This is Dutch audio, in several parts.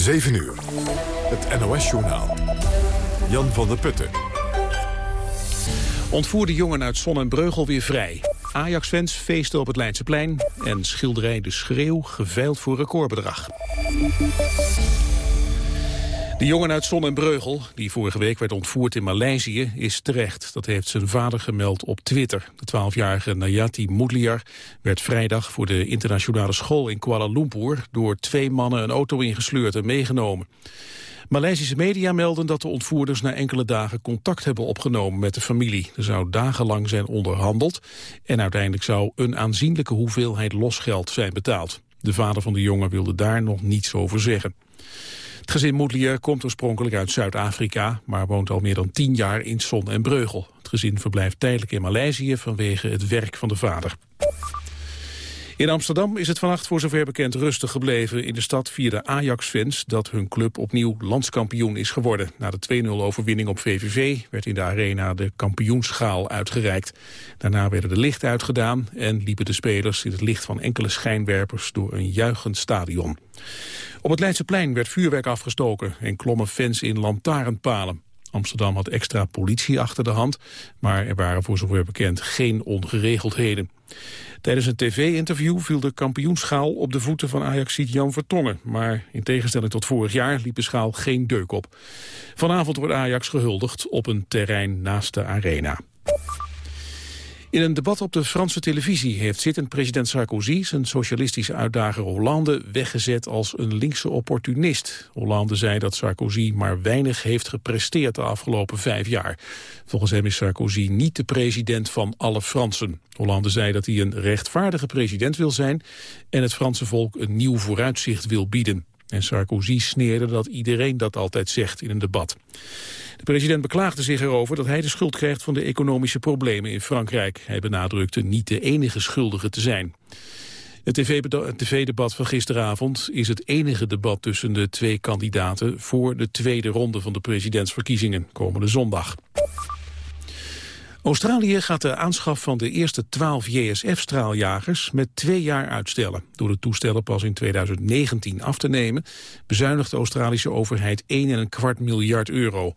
7 uur. Het NOS-journaal. Jan van der Putten. Ontvoerde jongen uit Zon en Breugel weer vrij. Ajax-fans feesten op het Leidseplein. En schilderij De Schreeuw geveild voor recordbedrag. De jongen uit Zon en Breugel, die vorige week werd ontvoerd in Maleisië, is terecht. Dat heeft zijn vader gemeld op Twitter. De 12-jarige Nayati Moedliar werd vrijdag voor de internationale school in Kuala Lumpur door twee mannen een auto ingesleurd en meegenomen. Maleisische media melden dat de ontvoerders na enkele dagen contact hebben opgenomen met de familie. Er zou dagenlang zijn onderhandeld en uiteindelijk zou een aanzienlijke hoeveelheid losgeld zijn betaald. De vader van de jongen wilde daar nog niets over zeggen. Het gezin Moedlier komt oorspronkelijk uit Zuid-Afrika... maar woont al meer dan tien jaar in Son en Breugel. Het gezin verblijft tijdelijk in Maleisië vanwege het werk van de vader. In Amsterdam is het vannacht voor zover bekend rustig gebleven. In de stad vierden Ajax-fans dat hun club opnieuw landskampioen is geworden. Na de 2-0 overwinning op VVV werd in de arena de kampioenschaal uitgereikt. Daarna werden de lichten uitgedaan en liepen de spelers in het licht van enkele schijnwerpers door een juichend stadion. Op het Leidseplein werd vuurwerk afgestoken en klommen fans in lantaarnpalen. Amsterdam had extra politie achter de hand, maar er waren voor zover bekend geen ongeregeldheden. Tijdens een tv-interview viel de kampioenschaal op de voeten van Ajaxiet Jan Vertongen. Maar in tegenstelling tot vorig jaar liep de schaal geen deuk op. Vanavond wordt Ajax gehuldigd op een terrein naast de arena. In een debat op de Franse televisie heeft zittend president Sarkozy zijn socialistische uitdager Hollande weggezet als een linkse opportunist. Hollande zei dat Sarkozy maar weinig heeft gepresteerd de afgelopen vijf jaar. Volgens hem is Sarkozy niet de president van alle Fransen. Hollande zei dat hij een rechtvaardige president wil zijn en het Franse volk een nieuw vooruitzicht wil bieden. En Sarkozy sneerde dat iedereen dat altijd zegt in een debat. De president beklaagde zich erover dat hij de schuld krijgt van de economische problemen in Frankrijk. Hij benadrukte niet de enige schuldige te zijn. Het tv-debat van gisteravond is het enige debat tussen de twee kandidaten voor de tweede ronde van de presidentsverkiezingen komende zondag. Australië gaat de aanschaf van de eerste 12 JSF-straaljagers met twee jaar uitstellen. Door de toestellen pas in 2019 af te nemen, bezuinigt de Australische overheid 1,25 miljard euro.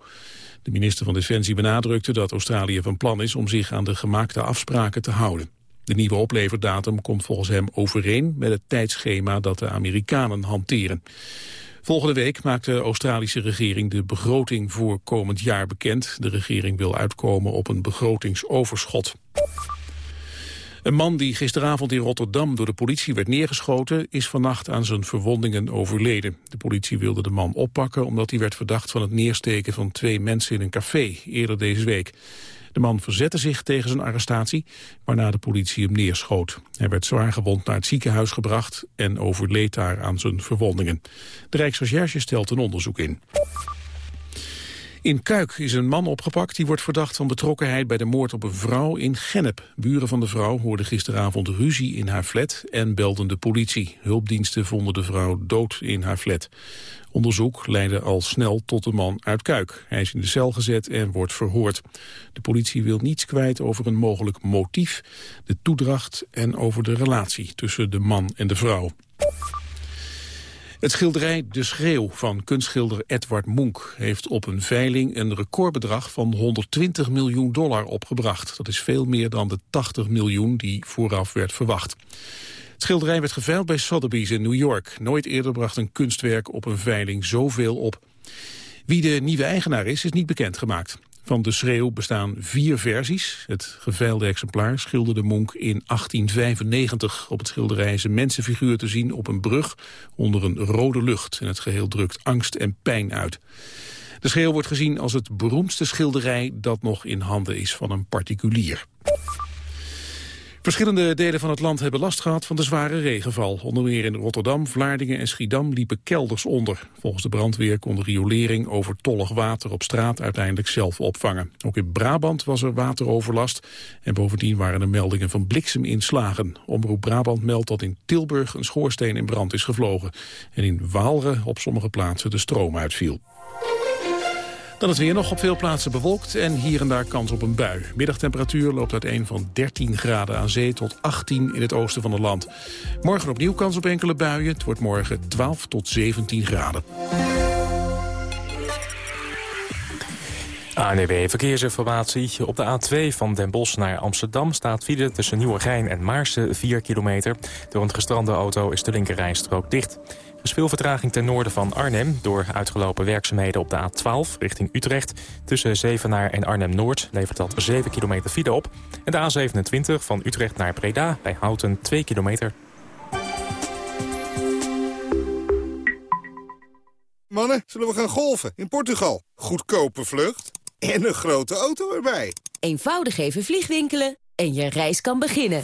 De minister van Defensie benadrukte dat Australië van plan is om zich aan de gemaakte afspraken te houden. De nieuwe opleverdatum komt volgens hem overeen met het tijdschema dat de Amerikanen hanteren. Volgende week maakt de Australische regering de begroting voor komend jaar bekend. De regering wil uitkomen op een begrotingsoverschot. Een man die gisteravond in Rotterdam door de politie werd neergeschoten... is vannacht aan zijn verwondingen overleden. De politie wilde de man oppakken omdat hij werd verdacht van het neersteken van twee mensen in een café eerder deze week. De man verzette zich tegen zijn arrestatie, waarna de politie hem neerschoot. Hij werd zwaar gewond naar het ziekenhuis gebracht en overleed daar aan zijn verwondingen. De Rijksrecherche stelt een onderzoek in. In Kuik is een man opgepakt die wordt verdacht van betrokkenheid bij de moord op een vrouw in Gennep. Buren van de vrouw hoorden gisteravond ruzie in haar flat en belden de politie. Hulpdiensten vonden de vrouw dood in haar flat. Onderzoek leidde al snel tot de man uit Kuik. Hij is in de cel gezet en wordt verhoord. De politie wil niets kwijt over een mogelijk motief, de toedracht en over de relatie tussen de man en de vrouw. Het schilderij De Schreeuw van kunstschilder Edward Munch heeft op een veiling een recordbedrag van 120 miljoen dollar opgebracht. Dat is veel meer dan de 80 miljoen die vooraf werd verwacht. Het schilderij werd geveild bij Sotheby's in New York. Nooit eerder bracht een kunstwerk op een veiling zoveel op. Wie de nieuwe eigenaar is, is niet bekendgemaakt. Van de schreeuw bestaan vier versies. Het geveilde exemplaar schilderde Monk in 1895. Op het schilderij is een mensenfiguur te zien op een brug onder een rode lucht. En het geheel drukt angst en pijn uit. De schreeuw wordt gezien als het beroemdste schilderij dat nog in handen is van een particulier. Verschillende delen van het land hebben last gehad van de zware regenval. Onder meer in Rotterdam, Vlaardingen en Schiedam liepen kelders onder. Volgens de brandweer kon de riolering overtollig water op straat uiteindelijk zelf opvangen. Ook in Brabant was er wateroverlast en bovendien waren er meldingen van blikseminslagen. Omroep Brabant meldt dat in Tilburg een schoorsteen in brand is gevlogen en in Waalre op sommige plaatsen de stroom uitviel. Dan is weer nog op veel plaatsen bewolkt en hier en daar kans op een bui. Middagtemperatuur loopt uiteen van 13 graden aan zee tot 18 in het oosten van het land. Morgen opnieuw kans op enkele buien. Het wordt morgen 12 tot 17 graden. ANW Verkeersinformatie. Op de A2 van Den Bosch naar Amsterdam staat file tussen Nieuwegein en Maarsen 4 kilometer. Door een gestrande auto is de linkerrijstrook dicht. Er is veel vertraging ten noorden van Arnhem... door uitgelopen werkzaamheden op de A12 richting Utrecht. Tussen Zevenaar en Arnhem-Noord levert dat 7 kilometer file op. En de A27 van Utrecht naar Breda bij Houten 2 kilometer. Mannen, zullen we gaan golven in Portugal? Goedkope vlucht en een grote auto erbij. Eenvoudig even vliegwinkelen en je reis kan beginnen.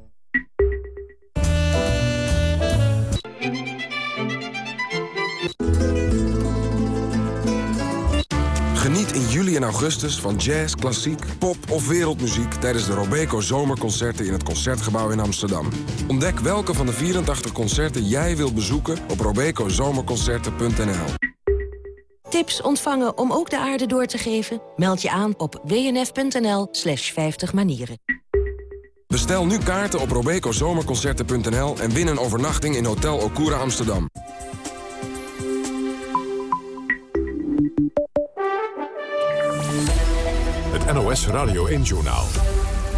Juli en augustus van jazz, klassiek, pop of wereldmuziek... tijdens de Robeco Zomerconcerten in het Concertgebouw in Amsterdam. Ontdek welke van de 84 concerten jij wilt bezoeken op robecozomerconcerten.nl. Tips ontvangen om ook de aarde door te geven? Meld je aan op wnf.nl slash 50 manieren. Bestel nu kaarten op robecozomerconcerten.nl... en win een overnachting in Hotel Okura Amsterdam. NOS Radio 1-journaal.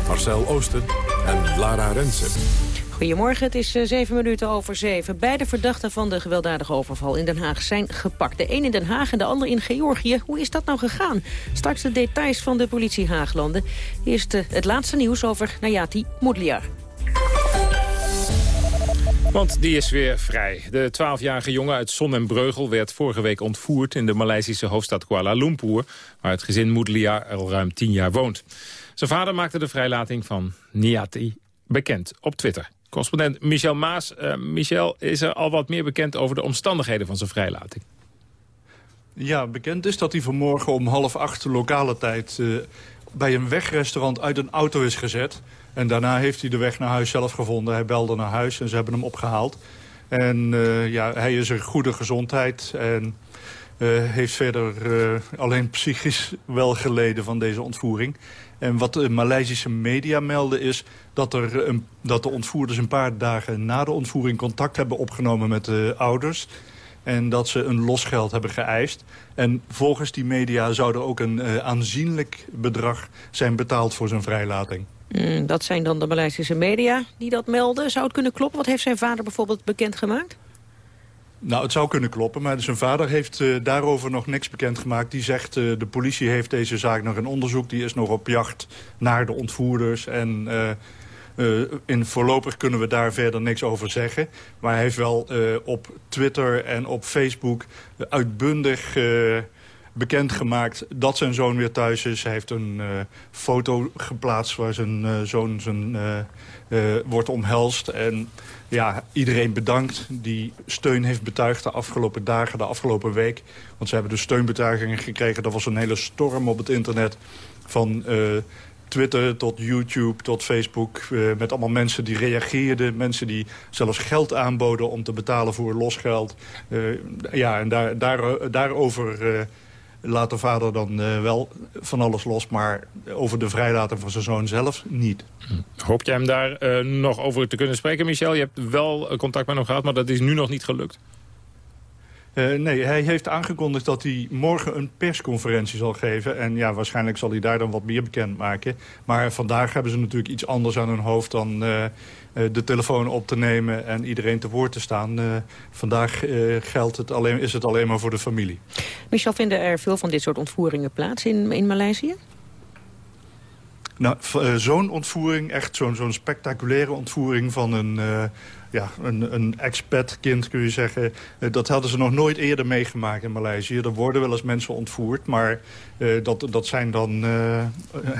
Marcel Oosten en Lara Rensen. Goedemorgen, het is uh, zeven minuten over zeven. Beide verdachten van de gewelddadige overval in Den Haag zijn gepakt. De een in Den Haag en de ander in Georgië. Hoe is dat nou gegaan? Straks de details van de politie Haaglanden. Eerst uh, het laatste nieuws over Nayati Moedliar. Want die is weer vrij. De 12-jarige jongen uit Son en Breugel werd vorige week ontvoerd... in de Maleisische hoofdstad Kuala Lumpur... waar het gezin Moedliar al ruim 10 jaar woont. Zijn vader maakte de vrijlating van Niati bekend op Twitter. Correspondent Michel Maas. Uh, Michel, is er al wat meer bekend over de omstandigheden van zijn vrijlating? Ja, bekend is dat hij vanmorgen om half acht lokale tijd... Uh, bij een wegrestaurant uit een auto is gezet. En daarna heeft hij de weg naar huis zelf gevonden. Hij belde naar huis en ze hebben hem opgehaald. En uh, ja, hij is er goede gezondheid en uh, heeft verder uh, alleen psychisch wel geleden van deze ontvoering. En wat de Maleisische media melden is dat, er een, dat de ontvoerders een paar dagen na de ontvoering contact hebben opgenomen met de ouders. En dat ze een losgeld hebben geëist. En volgens die media zou er ook een uh, aanzienlijk bedrag zijn betaald voor zijn vrijlating. Mm, dat zijn dan de Maleisische media die dat melden. Zou het kunnen kloppen? Wat heeft zijn vader bijvoorbeeld bekendgemaakt? Nou, het zou kunnen kloppen, maar zijn vader heeft uh, daarover nog niks bekendgemaakt. Die zegt, uh, de politie heeft deze zaak nog in onderzoek. Die is nog op jacht naar de ontvoerders. En uh, in voorlopig kunnen we daar verder niks over zeggen. Maar hij heeft wel op Twitter en op Facebook uitbundig bekendgemaakt dat zijn zoon weer thuis is. Hij heeft een uh, foto geplaatst waar zijn uh, zoon zijn, uh, wordt omhelst. En ja, iedereen bedankt die steun heeft betuigd de afgelopen dagen, de afgelopen week. Want ze hebben de steunbetuigingen gekregen. Dat was een hele storm op het internet van... Twitter tot YouTube tot Facebook. Uh, met allemaal mensen die reageerden. Mensen die zelfs geld aanboden om te betalen voor losgeld. Uh, ja, en daar, daar, daarover uh, laat de vader dan wel van alles los... maar over de vrijlating van zijn zoon zelf niet. Hm. Hoop jij hem daar nog over te kunnen spreken, Michel? Je hebt wel contact met hem gehad, maar dat is nu nog niet gelukt. Uh, nee, hij heeft aangekondigd dat hij morgen een persconferentie zal geven. En ja, waarschijnlijk zal hij daar dan wat meer bekendmaken. Maar vandaag hebben ze natuurlijk iets anders aan hun hoofd dan uh, de telefoon op te nemen en iedereen te woord te staan. Uh, vandaag geldt het alleen, is het alleen maar voor de familie. Michel, vinden er veel van dit soort ontvoeringen plaats in, in Maleisië? Nou, zo'n ontvoering, echt zo'n zo'n spectaculaire ontvoering van een, ja, een, een expat-kind, kun je zeggen. Uh, dat hadden ze nog nooit eerder meegemaakt in Maleisië. Er worden wel eens mensen ontvoerd, maar dat, dat zijn dan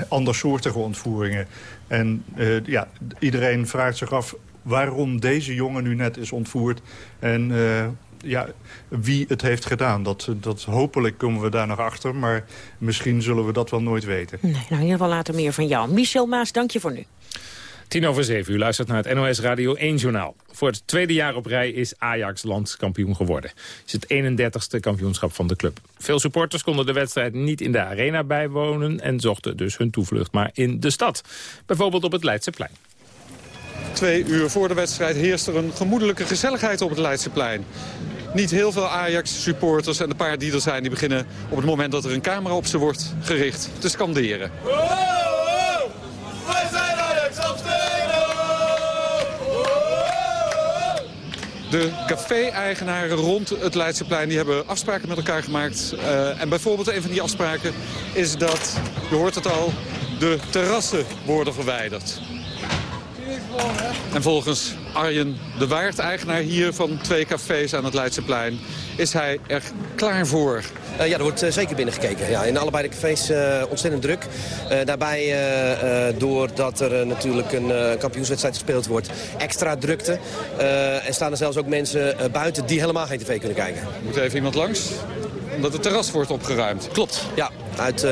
andersoortige ontvoeringen. En ja, iedereen vraagt zich af waarom deze jongen nu net is ontvoerd. En ja, wie het heeft gedaan. Dat, dat hopelijk komen we daar nog achter. Maar misschien zullen we dat wel nooit weten. Nee, nou in ieder geval later meer van jou. Michel Maas, dank je voor nu. Tien over zeven, u luistert naar het NOS Radio 1 Journaal. Voor het tweede jaar op rij is Ajax landskampioen geworden. Het is het 31ste kampioenschap van de club. Veel supporters konden de wedstrijd niet in de arena bijwonen... en zochten dus hun toevlucht maar in de stad. Bijvoorbeeld op het Leidseplein. Twee uur voor de wedstrijd heerst er een gemoedelijke gezelligheid op het Leidseplein niet heel veel Ajax-supporters. En de paar die er zijn, die beginnen op het moment dat er een camera op ze wordt gericht te scanderen. De café-eigenaren rond het Leidseplein die hebben afspraken met elkaar gemaakt. Uh, en bijvoorbeeld een van die afspraken is dat, je hoort het al, de terrassen worden verwijderd. En volgens Arjen de Waard, eigenaar hier van twee cafés aan het Leidseplein... is hij er klaar voor. Uh, ja, er wordt uh, zeker binnengekeken. Ja, in allebei de cafés uh, ontzettend druk. daarbij, doordat er natuurlijk een kampioenswedstrijd gespeeld wordt, extra drukte. en staan er zelfs ook mensen buiten die helemaal geen tv kunnen kijken. Moet even iemand langs? Omdat het terras wordt opgeruimd. Klopt, ja. Uit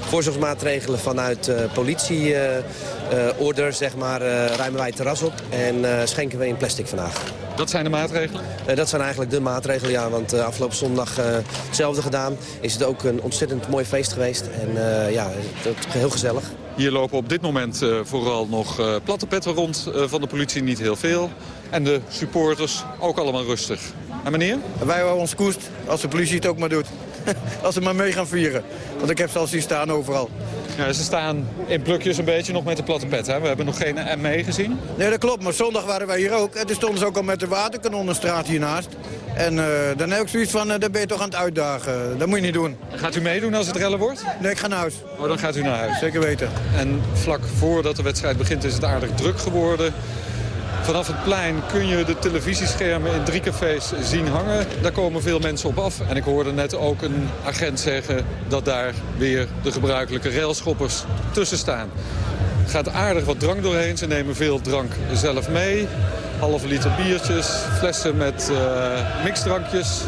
voorzorgsmaatregelen vanuit politieorder, zeg maar, ruimen wij het terras op. En schenken we in plastic vandaag. Dat zijn de maatregelen? dat zijn eigenlijk de maatregelen, ja. Want afgelopen zondag hetzelfde gedaan. Is het ook een ontzettend mooi feest geweest. En ja, het, heel gezellig. Hier lopen op dit moment vooral nog platte petten rond van de politie, niet heel veel. En de supporters ook allemaal rustig. En meneer? Wij houden ons koest als de politie het ook maar doet. als ze maar mee gaan vieren. Want ik heb ze al zien staan overal. Ja, ze staan in plukjes een beetje nog met de platte pet. Hè? We hebben nog geen ME gezien. Nee, dat klopt. Maar zondag waren wij hier ook. En toen stonden ze ook al met de waterkanonnenstraat hiernaast. En uh, dan heb ik zoiets van, uh, dan ben je toch aan het uitdagen. Dat moet je niet doen. Gaat u meedoen als het rellen wordt? Nee, ik ga naar huis. Oh, dan gaat u naar huis? Zeker weten. En vlak voordat de wedstrijd begint is het aardig druk geworden. Vanaf het plein kun je de televisieschermen in drie cafés zien hangen. Daar komen veel mensen op af. En ik hoorde net ook een agent zeggen dat daar weer de gebruikelijke railschoppers tussen staan. Gaat aardig wat drank doorheen. Ze nemen veel drank zelf mee. Halve liter biertjes, flessen met uh, mixdrankjes.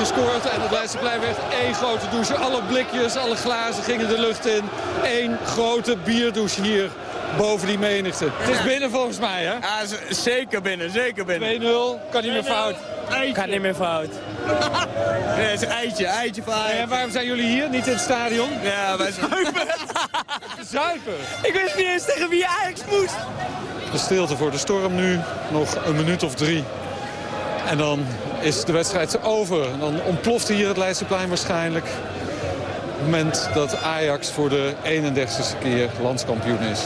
Gescoord en het Leidseplein werd één grote douche. Alle blikjes, alle glazen gingen de lucht in. Eén grote bierdouche hier boven die menigte. Het is binnen volgens mij, hè? Ja, zeker binnen, zeker binnen. 2-0, kan niet meer fout. Kan niet meer fout. nee, het is een eitje, eitje van En waarom zijn jullie hier, niet in het stadion? Ja, wij zuipen. zuipen? Ik wist niet eens tegen wie Ajax moest. De stilte voor de storm nu, nog een minuut of drie. En dan is de wedstrijd over. Dan ontploft hier het Leidseplein waarschijnlijk. Op het moment dat Ajax voor de 31ste keer landskampioen is.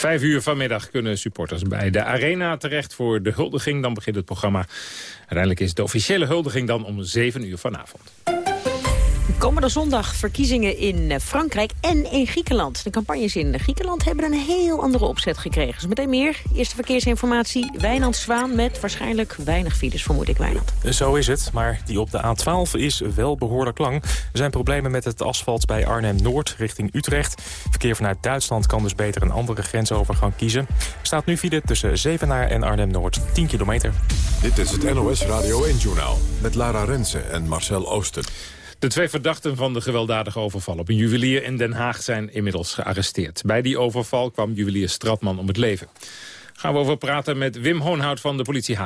Vijf uur vanmiddag kunnen supporters bij de Arena terecht voor de huldiging. Dan begint het programma. Uiteindelijk is de officiële huldiging dan om zeven uur vanavond. Komende zondag verkiezingen in eh, Frankrijk en in Griekenland. De campagnes in Griekenland hebben een heel andere opzet gekregen. Dus meteen meer. Eerste verkeersinformatie. Wijnand Zwaan met waarschijnlijk weinig files, vermoed ik, Wijnand. Zo is het, maar die op de A12 is wel behoorlijk lang. Er zijn problemen met het asfalt bij Arnhem-Noord richting Utrecht. Verkeer vanuit Duitsland kan dus beter een andere grensovergang kiezen. Er staat nu file tussen Zevenaar en Arnhem-Noord, 10 kilometer. Dit is het NOS Radio 1-journaal met Lara Rensen en Marcel Oosten. De twee verdachten van de gewelddadige overval op een juwelier in Den Haag zijn inmiddels gearresteerd. Bij die overval kwam juwelier Stratman om het leven. Gaan we over praten met Wim Hoonhout van de politie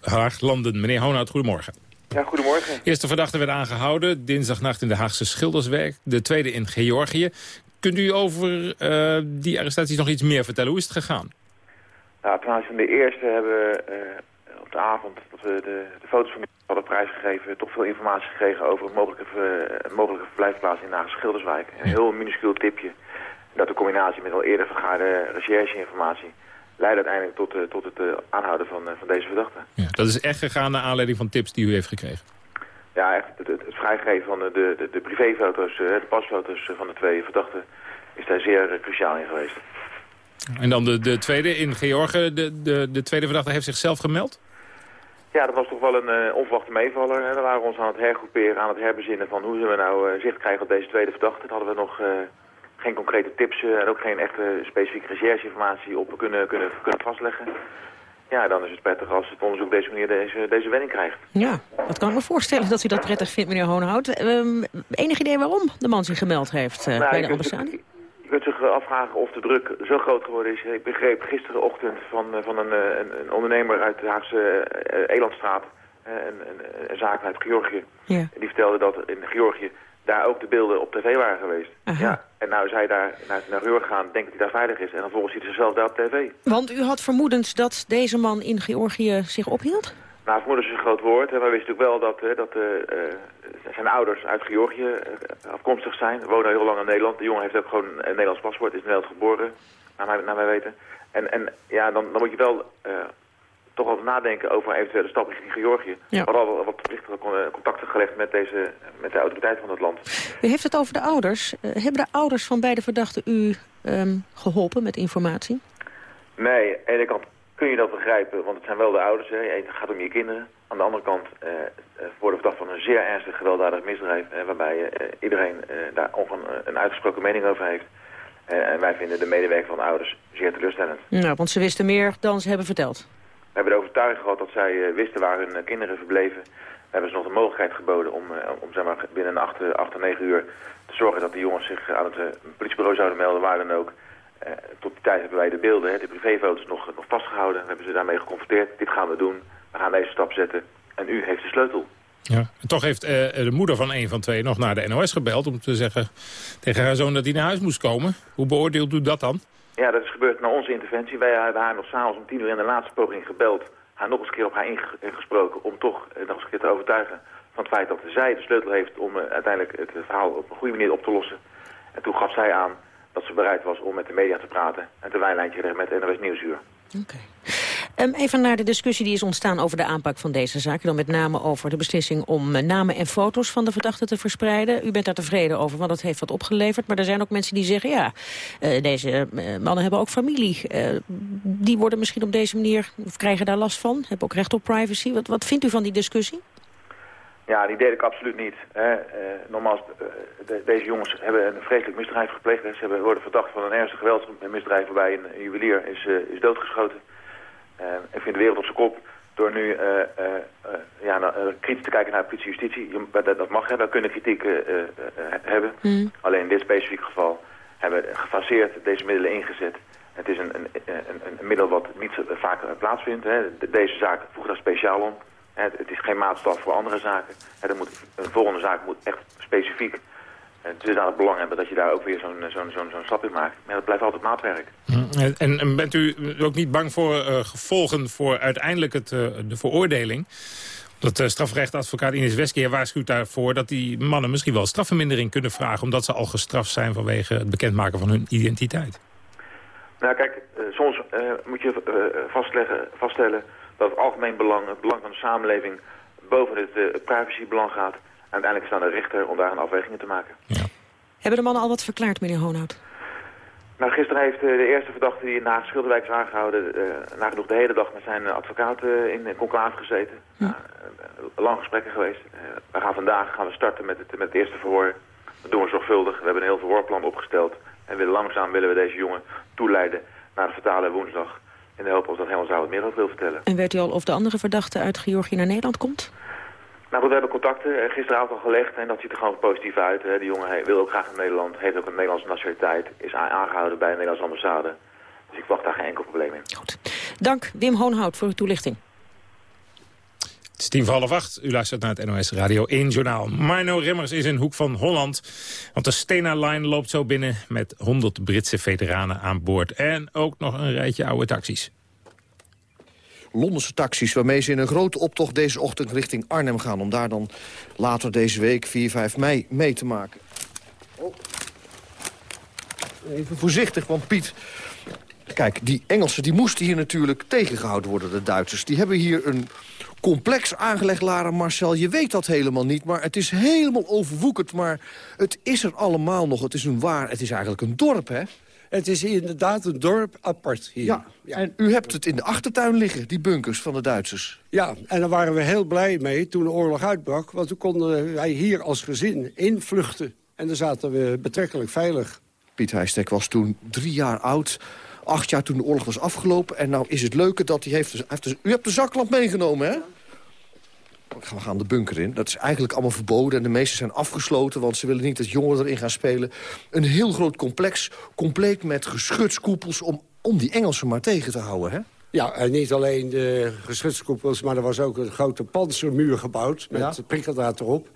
Haaglanden. Meneer Hoonhout, goedemorgen. Ja, goedemorgen. Eerste verdachte werd aangehouden, dinsdagnacht in de Haagse Schilderswerk. De tweede in Georgië. Kunt u over uh, die arrestaties nog iets meer vertellen? Hoe is het gegaan? Nou, ten aanzien van de eerste hebben we uh, op de avond dat we de, de foto's van hadden prijsgegeven, toch veel informatie gekregen over een mogelijke, ver, mogelijke verblijfplaats in Haagse Schilderswijk. Een heel minuscuul tipje dat de combinatie met al eerder vergaarde rechercheinformatie leidde uiteindelijk tot, uh, tot het uh, aanhouden van, uh, van deze verdachte. Ja, dat is echt gegaan naar aanleiding van tips die u heeft gekregen? Ja, echt, het, het, het vrijgeven van de, de, de privéfoto's, de pasfoto's van de twee verdachten is daar zeer cruciaal in geweest. En dan de, de tweede in Georgië, de, de, de tweede verdachte heeft zichzelf gemeld? Ja, dat was toch wel een uh, onverwachte meevaller. Hè. We waren ons aan het hergroeperen, aan het herbezinnen van hoe zullen we nou uh, zicht krijgen op deze tweede verdachte. Daar hadden we nog uh, geen concrete tips en ook geen echte specifieke rechercheinformatie op kunnen, kunnen, kunnen vastleggen. Ja, dan is het prettig als het onderzoek deze manier deze, deze wending krijgt. Ja, dat kan ik me voorstellen dat u dat prettig vindt, meneer Hoonhout. Um, enig idee waarom de man zich gemeld heeft nou, bij de ambassade? Kunt zich afvragen of de druk zo groot geworden is. Ik begreep gisterenochtend van, van een, een, een ondernemer uit de Haagse uh, Elandstraat, een, een, een, zaak uit Georgië. Ja. Die vertelde dat in Georgië daar ook de beelden op tv waren geweest. Aha. Ja, en nou is hij daar naar, naar gegaan, denkt dat hij daar veilig is. En dan volgens ziet hij zichzelf daar op tv. Want u had vermoedens dat deze man in Georgië zich ophield? Nou, vermoedens is een groot woord. Hè. Maar we wisten natuurlijk wel dat, hè, dat uh, zijn ouders uit Georgië uh, afkomstig zijn. Wonen heel lang in Nederland. De jongen heeft ook gewoon een Nederlands paspoort. Is in Nederland geboren, naar mij, naar mij weten. En, en ja, dan, dan moet je wel toch altijd nadenken over eventuele stappen richting Georgië. Ja. We hadden al wat plichtige contacten gelegd met, deze, met de autoriteiten van het land. U heeft het over de ouders. hebben de ouders van beide verdachten u um, geholpen met informatie? Nee, aan de ene kant kun je dat begrijpen, want het zijn wel de ouders. Hè. Het gaat om je kinderen. Aan de andere kant uh, worden verdacht van een zeer ernstig gewelddadig misdrijf... Uh, waarbij uh, iedereen daar ook een, een, uitgesproken mening over heeft. en wij vinden de medewerking van de ouders zeer teleurstellend. Nou, want ze wisten meer dan ze hebben verteld. We hebben de overtuiging gehad dat zij wisten waar hun kinderen verbleven. We hebben ze nog de mogelijkheid geboden om, om zeg maar, binnen 8 à 9 uur... te zorgen dat de jongens zich aan het politiebureau zouden melden, waar dan ook... Uh, tot die tijd hebben wij de beelden, hè, de privéfoto's nog, nog vastgehouden. We hebben ze daarmee geconfronteerd. Dit gaan we doen. We gaan deze stap zetten. En u heeft de sleutel. Ja. En toch heeft uh, de moeder van een van twee nog naar de NOS gebeld... om te zeggen tegen haar zoon dat hij naar huis moest komen. Hoe beoordeelt u dat dan? Ja, dat is gebeurd na onze interventie. Wij hebben haar nog s'avonds om tien uur in de laatste poging gebeld. Haar nog eens een keer op haar ingesproken om toch uh, nog eens een keer te overtuigen... van het feit dat zij de sleutel heeft om uiteindelijk het verhaal op een goede manier op te lossen. En toen gaf zij aan dat ze bereid was om met de media te praten. En te wijnlijntje met NOS Nieuwsuur. Oké. Okay. Um, even naar de discussie die is ontstaan over de aanpak van deze zaak. Dan met name over de beslissing om uh, namen en foto's van de verdachten te verspreiden. U bent daar tevreden over, want dat heeft wat opgeleverd. Maar er zijn ook mensen die zeggen, ja, uh, deze uh, mannen hebben ook familie. die worden misschien op deze manier, of krijgen daar last van. Hebben ook recht op privacy. Wat, wat vindt u van die discussie? Ja, die deel ik absoluut niet. Hè. Uh, nogmaals, uh, de, deze jongens hebben een vreselijk misdrijf gepleegd. Ze hebben, worden verdacht van een ernstig geweldsmisdrijf waarbij een, een juwelier is, uh, is doodgeschoten. ik vind de wereld op zijn kop door nu ja, nou, kritisch te kijken naar politie en justitie. Dat, dat mag, hè. we kunnen kritiek hebben. Mm. Alleen in dit specifieke geval hebben we gefaseerd deze middelen ingezet. Het is een, een, een, een middel wat niet zo vaak plaatsvindt. Hè. De, deze zaak voegt daar speciaal om. Het, het is geen maatstaf voor andere zaken. Er moet, een volgende zaak moet echt specifiek het belang hebben dat je daar ook weer zo'n zo'n zo'n zo'n stap in maakt. Maar dat blijft altijd maatwerk. En, en bent u ook niet bang voor uh, gevolgen voor uiteindelijk het, uh, de veroordeling? Dat uh, strafrechtadvocaat Ines Westkeer waarschuwt daarvoor dat die mannen misschien wel strafvermindering kunnen vragen... omdat ze al gestraft zijn vanwege het bekendmaken van hun identiteit. Nou kijk, soms moet je vastleggen, vaststellen dat het algemeen belang, het belang van de samenleving boven het uh, privacybelang gaat. En uiteindelijk is het aan de rechter om daar een afweging in te maken. Hebben de mannen al wat verklaard, meneer Hoonhout? Nou, gisteren heeft eh, de eerste verdachte die in de Schilderwijk is aangehouden... eh, nagenoeg de hele dag met zijn advocaat eh, in conclave gezeten. Nou, eh, lang gesprekken geweest. Eh, we gaan vandaag gaan we starten met het, met het eerste verhoor. Dat doen we zorgvuldig. We hebben een heel verhoorplan opgesteld. En willen langzaam willen we deze jongen toeleiden naar de fatale woensdag. De hoop of dat hij ons het meer ook wil vertellen. En weet u al of de andere verdachte uit Georgië naar Nederland komt? Nou goed, we hebben contacten. Eh, Gisteravond al gelegd en dat ziet er gewoon positief uit. Die jongen wil ook graag naar Nederland, heeft ook een Nederlandse nationaliteit. Is aangehouden bij de Nederlandse ambassade. Dus ik wacht daar geen enkel probleem in. Dank, Wim Hoonhout, voor uw toelichting. Het is tien voor half acht. U luistert naar het NOS Radio 1 Journaal. Marno Remmers is in Hoek van Holland. Want de Stena Line loopt zo binnen met 100 Britse veteranen aan boord. En ook nog een rijtje oude taxis. Londense taxis waarmee ze in een grote optocht deze ochtend richting Arnhem gaan... om daar dan later deze week, 4, 5 mei, mee te maken. Oh. Even voorzichtig, want Piet... Kijk, die Engelsen die moesten hier natuurlijk tegengehouden worden, de Duitsers. Die hebben hier een complex aangelegd, Lara Marcel. Je weet dat helemaal niet, maar het is helemaal overwoekerd. Maar het is er allemaal nog. Het is een waar, het is eigenlijk een dorp, hè? Het is inderdaad een dorp apart hier. Ja, en u hebt het in de achtertuin liggen, die bunkers van de Duitsers. Ja, en daar waren we heel blij mee toen de oorlog uitbrak. Want toen konden wij hier als gezin invluchten. En dan zaten we betrekkelijk veilig. Piet Heijstek was toen drie jaar oud. Acht jaar toen de oorlog was afgelopen. En nou is het leuke dat hij heeft... hij heeft de- u hebt de zaklamp meegenomen, hè? We gaan de bunker in. Dat is eigenlijk allemaal verboden. En de meeste zijn afgesloten, want ze willen niet dat jongeren erin gaan spelen. Een heel groot complex, compleet met geschutskoepels... om, om die Engelsen maar tegen te houden, hè? Ja, en niet alleen de geschutskoepels, maar er was ook een grote panzermuur gebouwd... met Ja. prikkeldraad erop.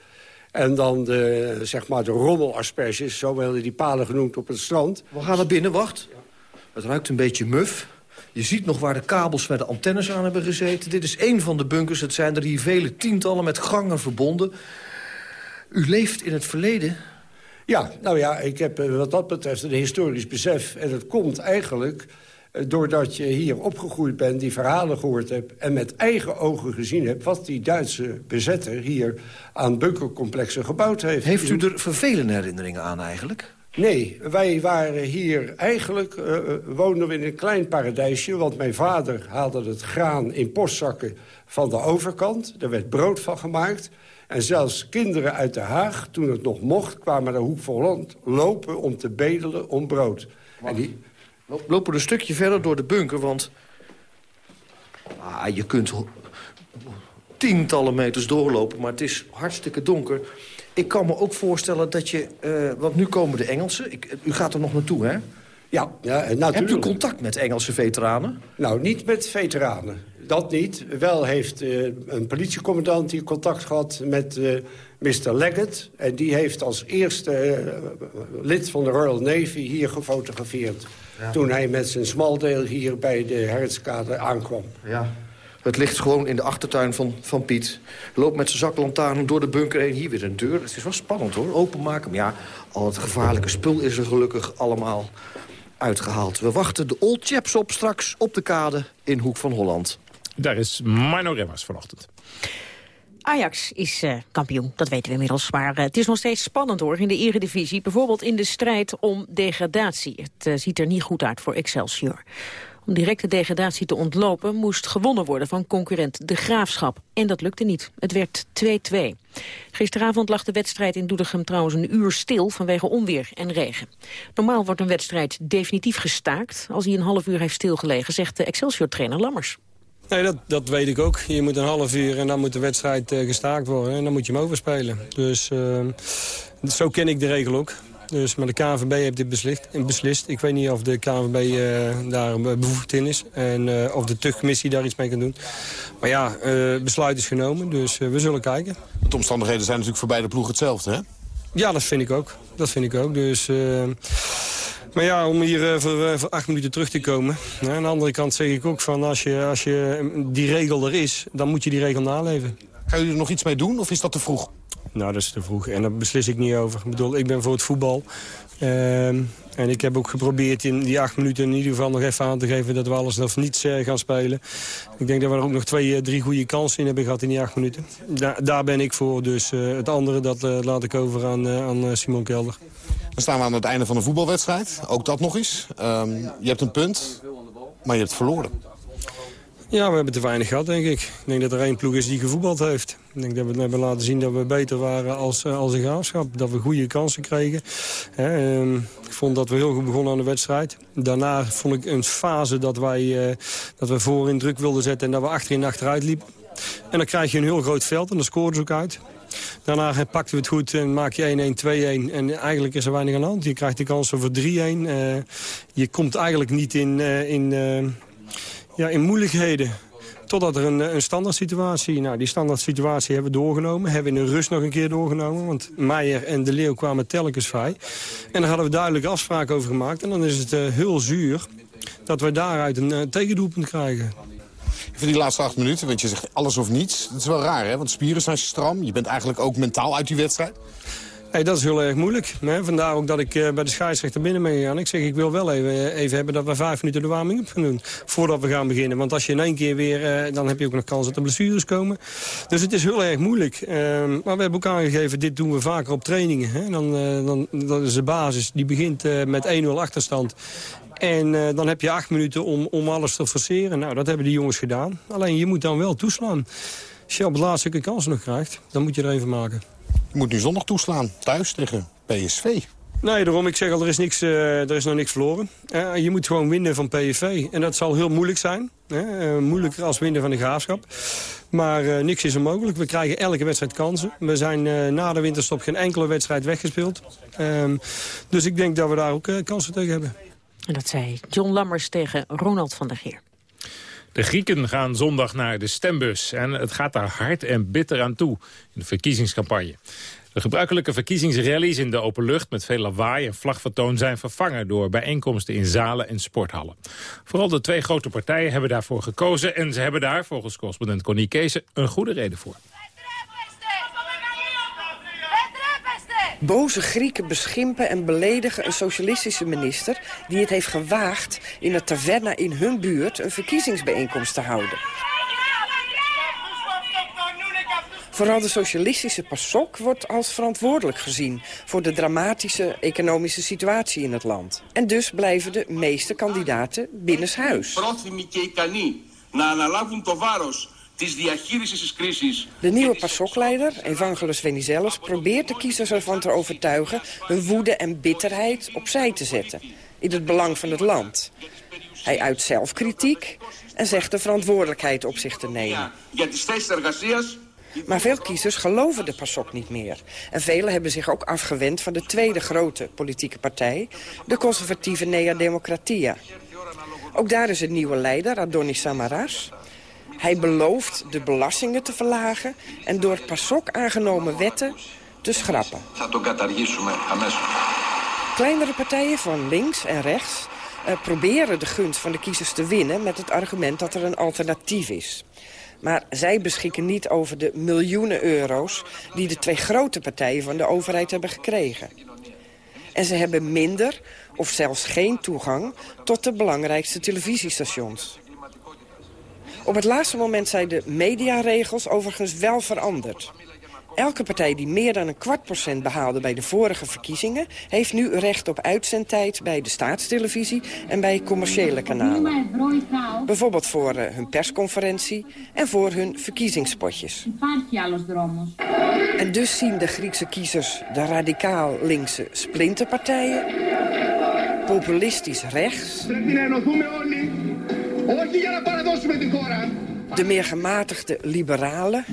En dan de, zeg maar de rommelasperges, zo werden die palen genoemd op het strand. We gaan naar binnen, wacht. Het ruikt een beetje muf. Je ziet nog waar de kabels waar de antennes aan hebben gezeten. Dit is één van de bunkers. Het zijn er hier vele tientallen met gangen verbonden. U leeft in het verleden. Ja, nou ja, ik heb eh, wat dat betreft een historisch besef. En dat komt eigenlijk eh, doordat je hier opgegroeid bent... die verhalen gehoord hebt en met eigen ogen gezien hebt... wat die Duitse bezetter hier aan bunkercomplexen gebouwd heeft. Heeft u er vervelende herinneringen aan eigenlijk? Nee, wij waren hier eigenlijk, eh, eh, woonden we in een klein paradijsje... want mijn vader haalde het graan in postzakken van de overkant. Er werd brood van gemaakt. En zelfs kinderen uit Den Haag, toen het nog mocht... kwamen naar Hoek van Holland lopen om te bedelen om brood. En die, Lopen we een stukje verder door de bunker, want... Ah, je kunt tientallen meters doorlopen, maar het is hartstikke donker. Ik kan me ook voorstellen dat je... eh, want nu komen de Engelsen. Ik, u gaat er nog naartoe, hè? Ja, ja en Hebt u natuurlijk. contact met Engelse veteranen? Nou, niet met veteranen. Dat niet. Wel heeft eh, een politiecommandant hier contact gehad met eh Mr. Leggett. En die heeft als eerste lid van de Royal Navy hier gefotografeerd. Toen hij met zijn smaldeel hier bij de Hertskade aankwam. Ja. Het ligt gewoon in de achtertuin van, van Piet. Loopt met zijn zaklantaarn door de bunker heen. Hier weer een deur. Het is wel spannend hoor. Openmaken. Maar ja, al het gevaarlijke spul is er gelukkig allemaal uitgehaald. We wachten de Old Chaps op straks op de kade in Hoek van Holland. Daar is Marno Remmers vanochtend. Ajax is eh, kampioen, dat weten we inmiddels. Maar eh, het is nog steeds spannend hoor in de eredivisie. Bijvoorbeeld in de strijd om degradatie. Het eh, ziet er niet goed uit voor Excelsior. Om directe degradatie te ontlopen moest gewonnen worden van concurrent De Graafschap. En dat lukte niet. Het werd 2-2. Gisteravond lag de wedstrijd in Doetinchem trouwens een uur stil vanwege onweer en regen. Normaal wordt een wedstrijd definitief gestaakt als hij een half uur heeft stilgelegen, zegt de Excelsior-trainer Lammers. Nee, dat, dat weet ik ook. Je moet een half uur en dan moet de wedstrijd eh, gestaakt worden. En dan moet je hem overspelen. Dus eh, zo ken ik de regel ook. Dus, maar de KNVB heeft dit beslist. beslist. Ik weet niet of de KNVB eh, daar bevoegd in is. En eh, of de tuchtcommissie daar iets mee kan doen. Maar ja, eh, besluit is genomen. Dus eh, we zullen kijken. De omstandigheden zijn natuurlijk voor beide ploegen hetzelfde, hè? Ja, dat vind ik ook. Dat vind ik ook. Dus... eh, maar ja, om hier eh, voor, eh, voor acht minuten terug te komen. aan de andere kant zeg ik ook van als je, als je die regel er is, dan moet je die regel naleven. Gaan jullie er nog iets mee doen of is dat te vroeg? Nou, dat is te vroeg. En daar beslis ik niet over. Ik bedoel, ik ben voor het voetbal. Ehm, en ik heb ook geprobeerd in die acht minuten in ieder geval nog even aan te geven... dat we alles of niets uh, gaan spelen. Ik denk dat we er ook nog twee, uh, drie goede kansen in hebben gehad in die acht minuten. Da daar ben ik voor. Dus uh, het andere, dat laat ik over aan, aan Simon Kelder. Dan staan we aan het einde van een voetbalwedstrijd. Ook dat nog eens. Um, je hebt een punt, maar je hebt verloren. Ja, we hebben te weinig gehad, denk ik. Ik denk dat er één ploeg is die gevoetbald heeft. Ik denk dat we hebben laten zien dat we beter waren als, als een graafschap. Dat we goede kansen kregen. He, ik vond dat we heel goed begonnen aan de wedstrijd. Daarna vond ik een fase dat wij, uh, dat we voorin druk wilden zetten... en dat we achterin achteruit liepen. En dan krijg je een heel groot veld en dan scoren ze ook uit. Daarna pakten we het goed en maak je 1-1, 2-1. En eigenlijk is er weinig aan de hand. Je krijgt de kansen voor 3-1. Uh, je komt eigenlijk niet in... Uh, in ja, in moeilijkheden. Totdat er een, een standaard situatie... Nou, die standaard situatie hebben we doorgenomen. Hebben we in de rust nog een keer doorgenomen. Want Meijer en De Leeuw kwamen telkens vrij. En daar hadden we duidelijk afspraken over gemaakt. En dan is het uh, heel zuur dat we daaruit een uh, tegendoelpunt krijgen. Voor die laatste acht minuten, want je zegt alles of niets. Dat is wel raar, hè? Want spieren zijn stram. Je bent eigenlijk ook mentaal uit die wedstrijd. Hey, dat is heel erg moeilijk. Hè? Vandaar ook dat ik uh, bij de scheidsrechter binnen ben gegaan. Ik zeg, ik wil wel even, even hebben dat we vijf minuten de warming-up gaan doen. Voordat we gaan beginnen. Want als je in één keer weer... Uh, dan heb je ook nog kans dat er blessures komen. Dus het is heel erg moeilijk. Uh, maar we hebben ook aangegeven, dit doen we vaker op trainingen. Hè? Dan, dan, dat is de basis. Die begint met 1-0 achterstand. En dan heb je acht minuten om, om alles te forceren. Nou, dat hebben die jongens gedaan. Alleen je moet dan wel toeslaan. Als je op het laatste een kans nog krijgt, dan moet je er even maken. Je moet nu zondag toeslaan, thuis tegen PSV. Nee, daarom, ik zeg al, er is, niks, uh, er is nog niks verloren. Uh, je moet gewoon winnen van PSV. En dat zal heel moeilijk zijn. Uh, moeilijker als winnen van de Graafschap. Maar niks is onmogelijk. We krijgen elke wedstrijd kansen. We zijn na de winterstop geen enkele wedstrijd weggespeeld. Ehm, dus ik denk dat we daar ook kansen tegen hebben. En dat zei John Lammers tegen Ronald van der Geer. De Grieken gaan zondag naar de stembus en het gaat daar hard en bitter aan toe in de verkiezingscampagne. De gebruikelijke verkiezingsrallies in de open lucht met veel lawaai en vlagvertoon zijn vervangen door bijeenkomsten in zalen en sporthallen. Vooral de twee grote partijen hebben daarvoor gekozen en ze hebben daar, volgens correspondent Connie Kees, een goede reden voor. Boze Grieken beschimpen en beledigen een socialistische minister... die het heeft gewaagd in een taverna in hun buurt een verkiezingsbijeenkomst te houden. Vooral de socialistische PASOK wordt als verantwoordelijk gezien... voor de dramatische economische situatie in het land. En dus blijven de meeste kandidaten binnenshuis. De nieuwe PASOK-leider, Evangelos Venizelos, probeert de kiezers ervan te overtuigen... hun woede en bitterheid opzij te zetten, in het belang van het land. Hij uit zelfkritiek en zegt de verantwoordelijkheid op zich te nemen. Maar veel kiezers geloven de PASOK niet meer. En velen hebben zich ook afgewend van de tweede grote politieke partij... de conservatieve Nea Democratia. Ook daar is een nieuwe leider, Adonis Samaras... Hij belooft de belastingen te verlagen en door PASOK aangenomen wetten te schrappen. Kleinere partijen van links en rechts uh, proberen de gunst van de kiezers te winnen... met het argument dat er een alternatief is. Maar zij beschikken niet over de miljoenen euro's... die de twee grote partijen van de overheid hebben gekregen. En ze hebben minder of zelfs geen toegang tot de belangrijkste televisiestations. Op het laatste moment zijn de mediaregels overigens wel veranderd. Elke partij die meer dan een kwart procent behaalde bij de vorige verkiezingen... heeft nu recht op uitzendtijd bij de staatstelevisie en bij commerciële kanalen. Bijvoorbeeld voor uh, hun persconferentie en voor hun verkiezingspotjes. En dus zien de Griekse kiezers de radicaal linkse splinterpartijen... populistisch rechts... De meer gematigde liberalen.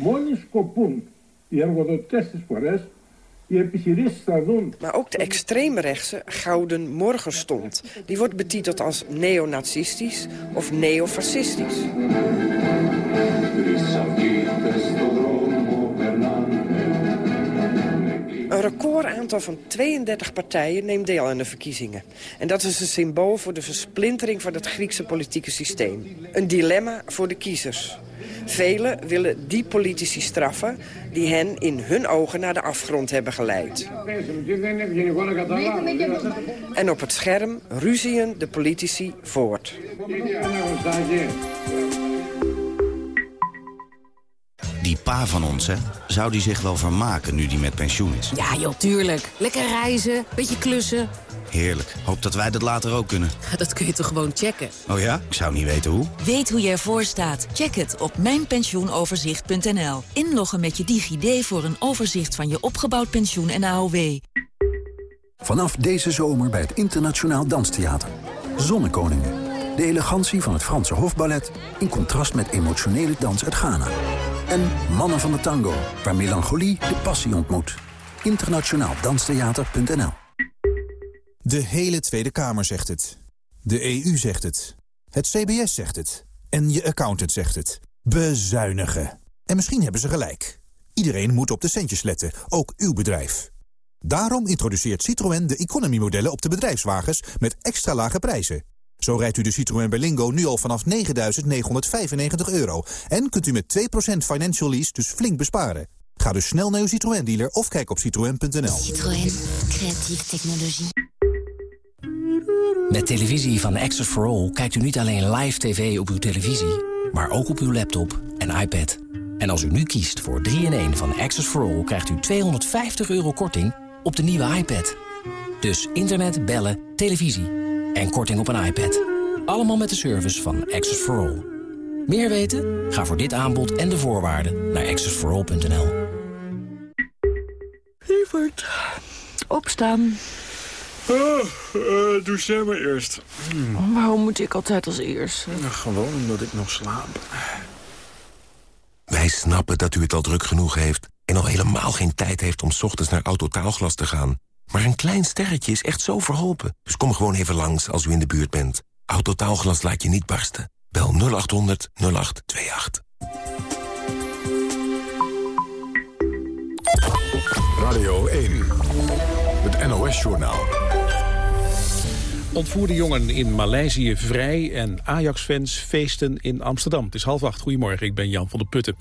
Maar ook de extreemrechtse Gouden Morgenstond. Die wordt betiteld als neonazistisch of neofascistisch. Een recordaantal van 32 partijen neemt deel aan de verkiezingen. En dat is een symbool voor de versplintering van het Griekse politieke systeem. Een dilemma voor de kiezers. Velen willen die politici straffen die hen in hun ogen naar de afgrond hebben geleid. En op het scherm ruzien de politici voort. Die pa van ons, hè? Zou die zich wel vermaken nu die met pensioen is? Ja, joh, tuurlijk. Lekker reizen, beetje klussen. Heerlijk. Hoop dat wij dat later ook kunnen. Dat kun je toch gewoon checken? Oh ja? Ik zou niet weten hoe. Weet hoe je ervoor staat? Check het op mijnpensioenoverzicht.nl. Inloggen met je DigiD voor een overzicht van je opgebouwd pensioen en AOW. Vanaf deze zomer bij het Internationaal Danstheater. Zonnekoningen. De elegantie van het Franse hofballet... in contrast met emotionele dans uit Ghana. En Mannen van de Tango, waar melancholie de passie ontmoet. Internationaaldanstheater.nl De hele Tweede Kamer zegt het. De EU zegt het. Het CBS zegt het. En je accountant zegt het. Bezuinigen. En misschien hebben ze gelijk. Iedereen moet op de centjes letten, ook uw bedrijf. Daarom introduceert Citroën de economy-modellen op de bedrijfswagens met extra lage prijzen. Zo rijdt u de Citroën Berlingo nu al vanaf 9.995 euro. En kunt u met 2% financial lease dus flink besparen. Ga dus snel naar uw Citroën-dealer of kijk op citroën.nl. Citroën. Creatieve technologie. Met televisie van Access for All kijkt u niet alleen live tv op uw televisie... maar ook op uw laptop en iPad. En als u nu kiest voor 3-in-1 van Access for All... krijgt u 250 euro korting op de nieuwe iPad. Dus internet, bellen, televisie en korting op een iPad. Allemaal met de service van Access for All. Meer weten? Ga voor dit aanbod en de voorwaarden naar accessforall.nl. Lieverd, opstaan. Oh, uh, doe jij maar eerst. Hmm. Waarom moet ik altijd als eerst? Nou, gewoon omdat ik nog slaap. Wij snappen dat u het al druk genoeg heeft... en al helemaal geen tijd heeft om ochtends naar Autotaalglas te gaan. Maar een klein sterretje is echt zo verholpen. Dus kom gewoon even langs als u in de buurt bent. Autotaalglas laat je niet barsten. Bel 0800 0828. Radio 1. Het NOS-journaal. Ontvoerde jongen in Maleisië vrij en Ajax-fans feesten in Amsterdam. Het is half acht. Goedemorgen, ik ben Jan van der Putten.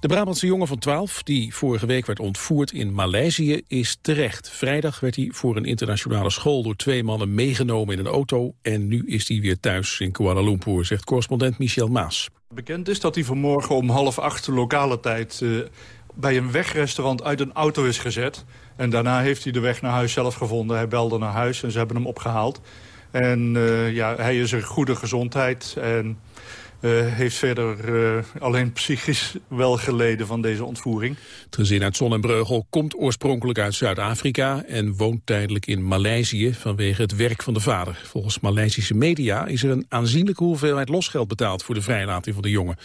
De Brabantse jongen van 12, die vorige week werd ontvoerd in Maleisië, is terecht. Vrijdag werd hij voor een internationale school door twee mannen meegenomen in een auto. En nu is hij weer thuis in Kuala Lumpur, zegt correspondent Michel Maas. Bekend is dat hij vanmorgen om half acht lokale tijd... Uh, bij een wegrestaurant uit een auto is gezet. En daarna heeft hij de weg naar huis zelf gevonden. Hij belde naar huis en ze hebben hem opgehaald. En uh, ja, hij is in goede gezondheid en uh, heeft verder uh, alleen psychisch wel geleden van deze ontvoering. Het gezin uit Zon en Breugel komt oorspronkelijk uit Zuid-Afrika... en woont tijdelijk in Maleisië vanwege het werk van de vader. Volgens Maleisische media is er een aanzienlijke hoeveelheid losgeld betaald... voor de vrijlating van de jongen.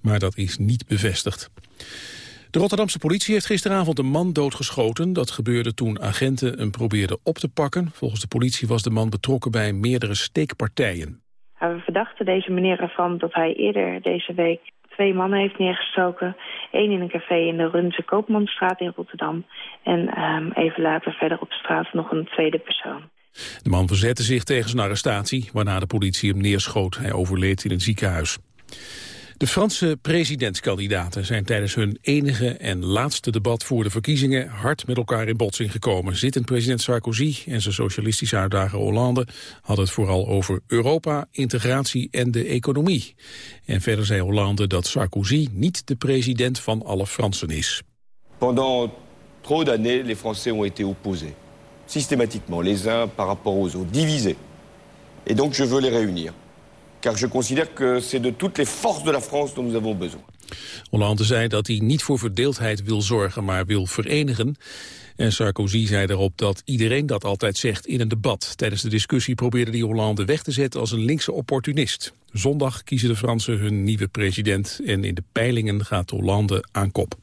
Maar dat is niet bevestigd. De Rotterdamse politie heeft gisteravond een man doodgeschoten. Dat gebeurde toen agenten hem probeerden op te pakken. Volgens de politie was de man betrokken bij meerdere steekpartijen. We verdachten deze meneer ervan dat hij eerder deze week twee mannen heeft neergestoken. Eén in een café in de Runse Koopmanstraat in Rotterdam. En um, even later verder op straat nog een tweede persoon. De man verzette zich tegen zijn arrestatie, waarna de politie hem neerschoot. Hij overleed in een ziekenhuis. De Franse presidentskandidaten zijn tijdens hun enige en laatste debat voor de verkiezingen hard met elkaar in botsing gekomen. Zittend president Sarkozy en zijn socialistische uitdager Hollande hadden het vooral over Europa, integratie en de economie. En verder zei Hollande dat Sarkozy niet de president van alle Fransen is. Pendant trop d'années, les Français ont été opposés. Systématiquement, les uns par rapport aux autres, divisés. Et donc je veux les réunir car je considère que c'est de toutes les forces de la France dont nous avons besoin. Hollande zei dat hij niet voor verdeeldheid wil zorgen, maar wil verenigen. En Sarkozy zei erop dat iedereen dat altijd zegt in een debat. Tijdens de discussie probeerde hij Hollande weg te zetten als een linkse opportunist. Zondag kiezen de Fransen hun nieuwe president en in de peilingen gaat Hollande aan kop.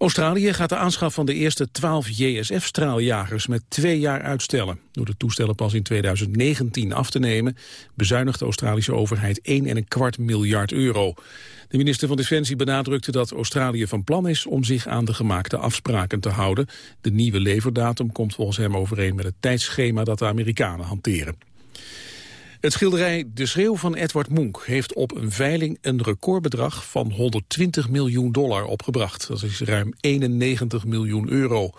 Australië gaat de aanschaf van de eerste 12 JSF-straaljagers met twee jaar uitstellen. Door de toestellen pas in 2019 af te nemen, bezuinigt de Australische overheid 1,25 miljard euro. De minister van Defensie benadrukte dat Australië van plan is om zich aan de gemaakte afspraken te houden. De nieuwe leverdatum komt volgens hem overeen met het tijdschema dat de Amerikanen hanteren. Het schilderij De Schreeuw van Edward Munch heeft op een veiling een recordbedrag van 120 miljoen dollar opgebracht. Dat is ruim 91 miljoen euro.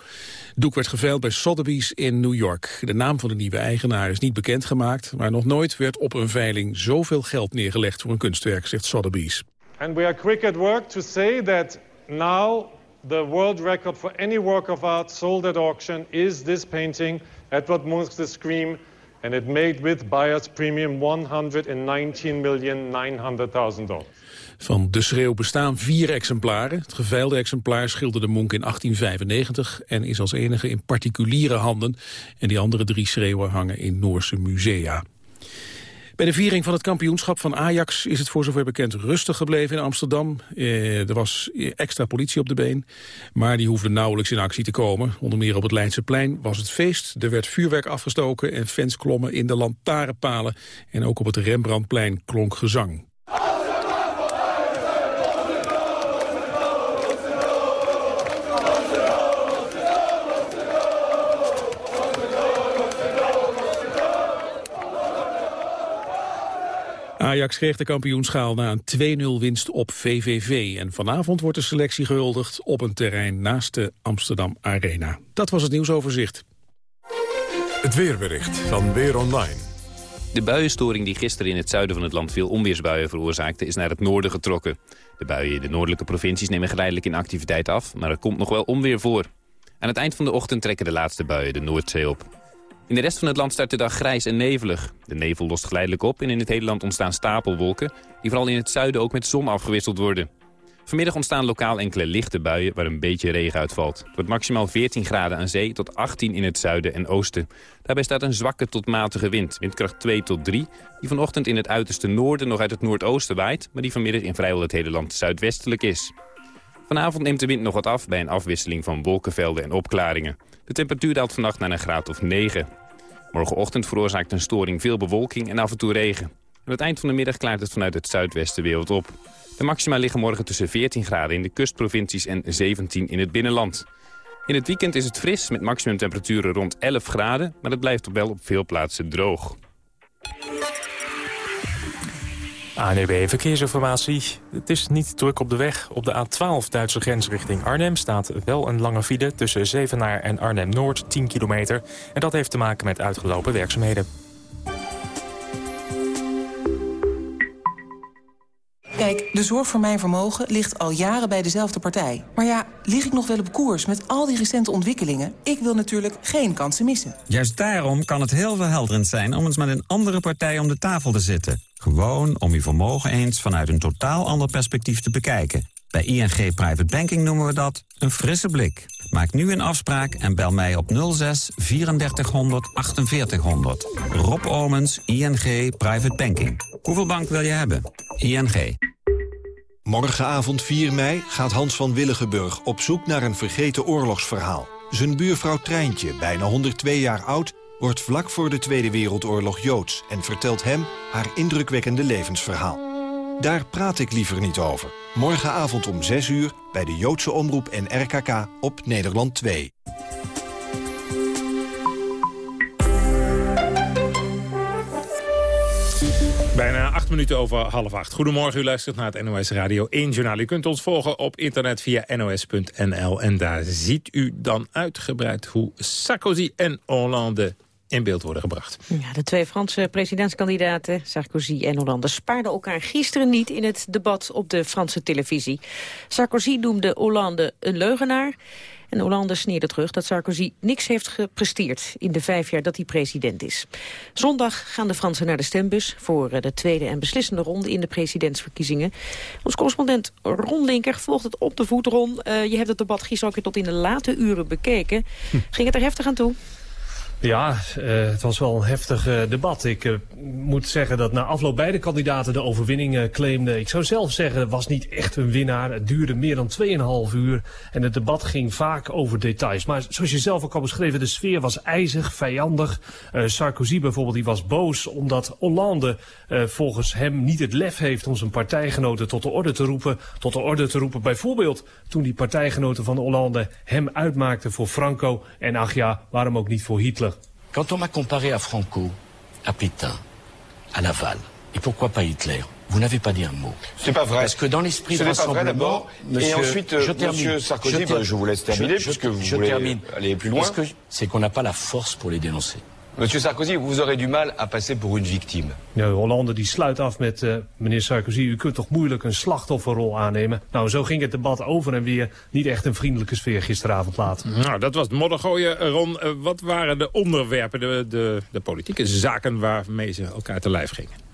Doek werd geveild bij Sotheby's in New York. De naam van de nieuwe eigenaar is niet bekendgemaakt, maar nog nooit werd op een veiling zoveel geld neergelegd voor een kunstwerk, zegt Sotheby's. And we are quick at work to say that now the world record for any work of art sold at auction is this painting, Edward Munch's The Scream, and it made with buyer's premium 119.900.000 dollars. Van De Schreeuw bestaan vier exemplaren. Het geveilde exemplaar schilderde Monk in 1895 en is als enige in particuliere handen. En die andere drie schreeuwen hangen in Noorse musea. Bij de viering van het kampioenschap van Ajax is het voor zover bekend rustig gebleven in Amsterdam. Eh, er was extra politie op de been, maar die hoefde nauwelijks in actie te komen. Onder meer op het Leidseplein was het feest. Er werd vuurwerk afgestoken en fans klommen in de lantaarnpalen. En ook op het Rembrandtplein klonk gezang. Ajax kreeg de kampioenschaal na een 2-0 winst op VVV. En vanavond wordt de selectie gehuldigd op een terrein naast de Amsterdam Arena. Dat was het nieuwsoverzicht. Het weerbericht van Weer Online. De buienstoring die gisteren in het zuiden van het land veel onweersbuien veroorzaakte... is naar het noorden getrokken. De buien in de noordelijke provincies nemen geleidelijk in activiteit af... maar er komt nog wel onweer voor. Aan het eind van de ochtend trekken de laatste buien de Noordzee op. In de rest van het land start de dag grijs en nevelig. De nevel lost geleidelijk op en in het hele land ontstaan stapelwolken... die vooral in het zuiden ook met zon afgewisseld worden. Vanmiddag ontstaan lokaal enkele lichte buien waar een beetje regen uitvalt. Het wordt maximaal 14 graden aan zee tot 18 in het zuiden en oosten. Daarbij staat een zwakke tot matige wind, windkracht 2 tot 3... die vanochtend in het uiterste noorden nog uit het noordoosten waait... maar die vanmiddag in vrijwel het hele land zuidwestelijk is. Vanavond neemt de wind nog wat af bij een afwisseling van wolkenvelden en opklaringen. De temperatuur daalt vannacht naar een graad of 9. Morgenochtend veroorzaakt een storing veel bewolking en af en toe regen. Aan het eind van de middag klaart het vanuit het zuidwesten wat op. De maxima liggen morgen tussen 14 graden in de kustprovincies en 17 in het binnenland. In het weekend is het fris met maximumtemperaturen rond 11 graden... maar het blijft wel op veel plaatsen droog. ANEB Verkeersinformatie. Het is niet druk op de weg. Op de A12 Duitse grens richting Arnhem staat wel een lange file... tussen Zevenaar en Arnhem-Noord, 10 kilometer. En dat heeft te maken met uitgelopen werkzaamheden. Kijk, de zorg voor mijn vermogen ligt al jaren bij dezelfde partij. Maar ja, lig ik nog wel op koers met al die recente ontwikkelingen? Ik wil natuurlijk geen kansen missen. Juist daarom kan het heel verhelderend zijn om eens met een andere partij om de tafel te zitten. Gewoon om uw vermogen eens vanuit een totaal ander perspectief te bekijken. Bij ING Private Banking noemen we dat een frisse blik. Maak nu een afspraak en bel mij op 06 3400 4800. Rob Omens, ING Private Banking. Hoeveel bank wil je hebben? ING. Morgenavond 4 mei gaat Hans van Willigenburg op zoek naar een vergeten oorlogsverhaal. Zijn buurvrouw Treintje, bijna 102 jaar oud, wordt vlak voor de Tweede Wereldoorlog Joods... en vertelt hem haar indrukwekkende levensverhaal. Daar praat ik liever niet over. Morgenavond om 6 uur bij de Joodse Omroep en RKK op Nederland 2. Bijna acht minuten over half acht. Goedemorgen, u luistert naar het NOS Radio 1 Journaal. U kunt ons volgen op internet via nos.nl. En daar ziet u dan uitgebreid hoe Sarkozy en Hollande in beeld worden gebracht. Ja, de twee Franse presidentskandidaten, Sarkozy en Hollande... spaarden elkaar gisteren niet in het debat op de Franse televisie. Sarkozy noemde Hollande een leugenaar... En Hollande sneerde terug dat Sarkozy niks heeft gepresteerd in de vijf jaar dat hij president is. Zondag gaan de Fransen naar de stembus voor eh, de tweede en beslissende ronde in de presidentsverkiezingen. Ons correspondent Ron Linker volgt het op de voet, Ron. Uh, je hebt het debat gisteren ook tot in de late uren bekeken. Hm. Ging het er heftig aan toe? Ja, uh, het was wel een heftig uh, debat. Ik uh, moet zeggen dat na afloop beide kandidaten de overwinning claimden. Ik zou zelf zeggen, het was niet echt een winnaar. Het duurde meer dan 2,5 uur en het debat ging vaak over details. Maar zoals je zelf ook al beschreven, de sfeer was ijzig, vijandig. Sarkozy bijvoorbeeld, die was boos omdat Hollande volgens hem niet het lef heeft om zijn partijgenoten tot de orde te roepen. Tot de orde te roepen bijvoorbeeld toen die partijgenoten van Hollande hem uitmaakten voor Franco. En ach ja, waarom ook niet voor Hitler. Quand on m'a comparé à Franco, à Pétain, à Laval. Et pourquoi pas Hitler Vous n'avez pas dit un mot. C'est pas vrai. Parce que dans l'esprit de n'est pas vrai rassemblement... d'abord. Et ensuite, euh, Monsieur Sarkozy, bah, je vous laisse terminer, puisque vous je voulez termine. aller plus loin. C'est qu'on n'a pas la force pour les dénoncer? Monsieur Sarkozy, vous aurez du mal à passer pour une victime. Ja, Hollande die sluit af met, uh, meneer Sarkozy, u kunt toch moeilijk een slachtofferrol aannemen? Nou, zo ging het debat over en weer niet echt een vriendelijke sfeer gisteravond laat. Nou, dat was het moddergooien. Ron, uh, wat waren de onderwerpen, de, de, de politieke zaken waarmee ze elkaar te lijf gingen?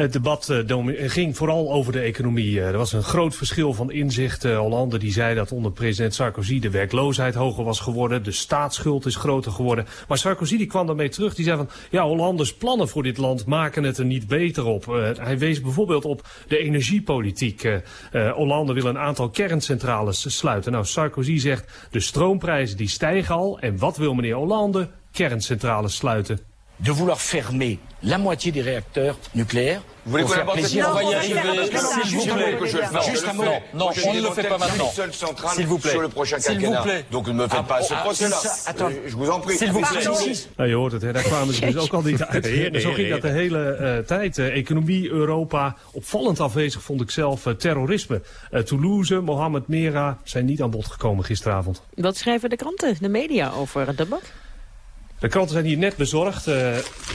Het debat uh, ging vooral over de economie. Uh, er was een groot verschil van inzicht. Uh, Hollande die zei dat onder president Sarkozy de werkloosheid hoger was geworden. De staatsschuld is groter geworden. Maar Sarkozy die kwam daarmee terug. Die zei van, ja, Hollandes plannen voor dit land maken het er niet beter op. hij wees bijvoorbeeld op de energiepolitiek. Hollande wil een aantal kerncentrales sluiten. Nou, Sarkozy zegt, de stroomprijzen die stijgen al. En wat wil meneer Hollande? Kerncentrales sluiten. De vouloir fermer la moitié des réacteurs nucléaires. Vous voulez qu'on faire aborde plaisir On va y arriver. S'il vous plaît. Juste un mot. Non, on ne le fait pas Une maintenant. seule centrale S'il vous plaît. sur le prochain S'il vous quinquennat. plaît. Donc ne me faites Ah, pas ce ah, procès-là. attends. Je vous en prie. S'il vous plaît. Nou, je hoort het, hè, daar kwamen ze dus ook al niet uit. Zo ging dat de hele uh, tijd. Uh, economie, Europa, opvallend afwezig vond ik zelf uh, terrorisme. Toulouse, Mohammed Mera zijn niet aan bod gekomen gisteravond. Wat schrijven de kranten, de media over het debat? De kranten zijn hier net bezorgd. Uh,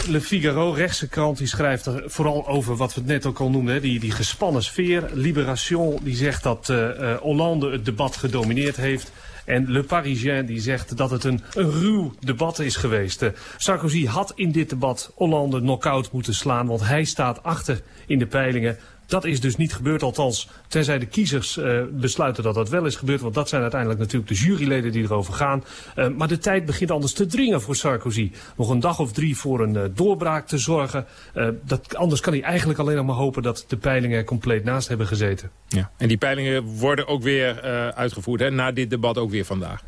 Le Figaro, rechtse krant, die schrijft er vooral over wat we het net ook al noemden. Hè, die, die gespannen sfeer. Libération die zegt dat uh, uh, Hollande het debat gedomineerd heeft. En Le Parisien die zegt dat het een, een ruw debat is geweest. Sarkozy had in dit debat Hollande knock-out moeten slaan. Want hij staat achter in de peilingen. Dat is dus niet gebeurd, althans tenzij de kiezers uh, besluiten dat dat wel is gebeurd. Want dat zijn uiteindelijk natuurlijk de juryleden die erover gaan. Uh, maar de tijd begint anders te dringen voor Sarkozy. Nog een dag of drie voor een uh, doorbraak te zorgen. dat, anders kan hij eigenlijk alleen nog maar hopen dat de peilingen er compleet naast hebben gezeten. Ja. En die peilingen worden ook weer uitgevoerd, hè? na dit debat ook weer vandaag.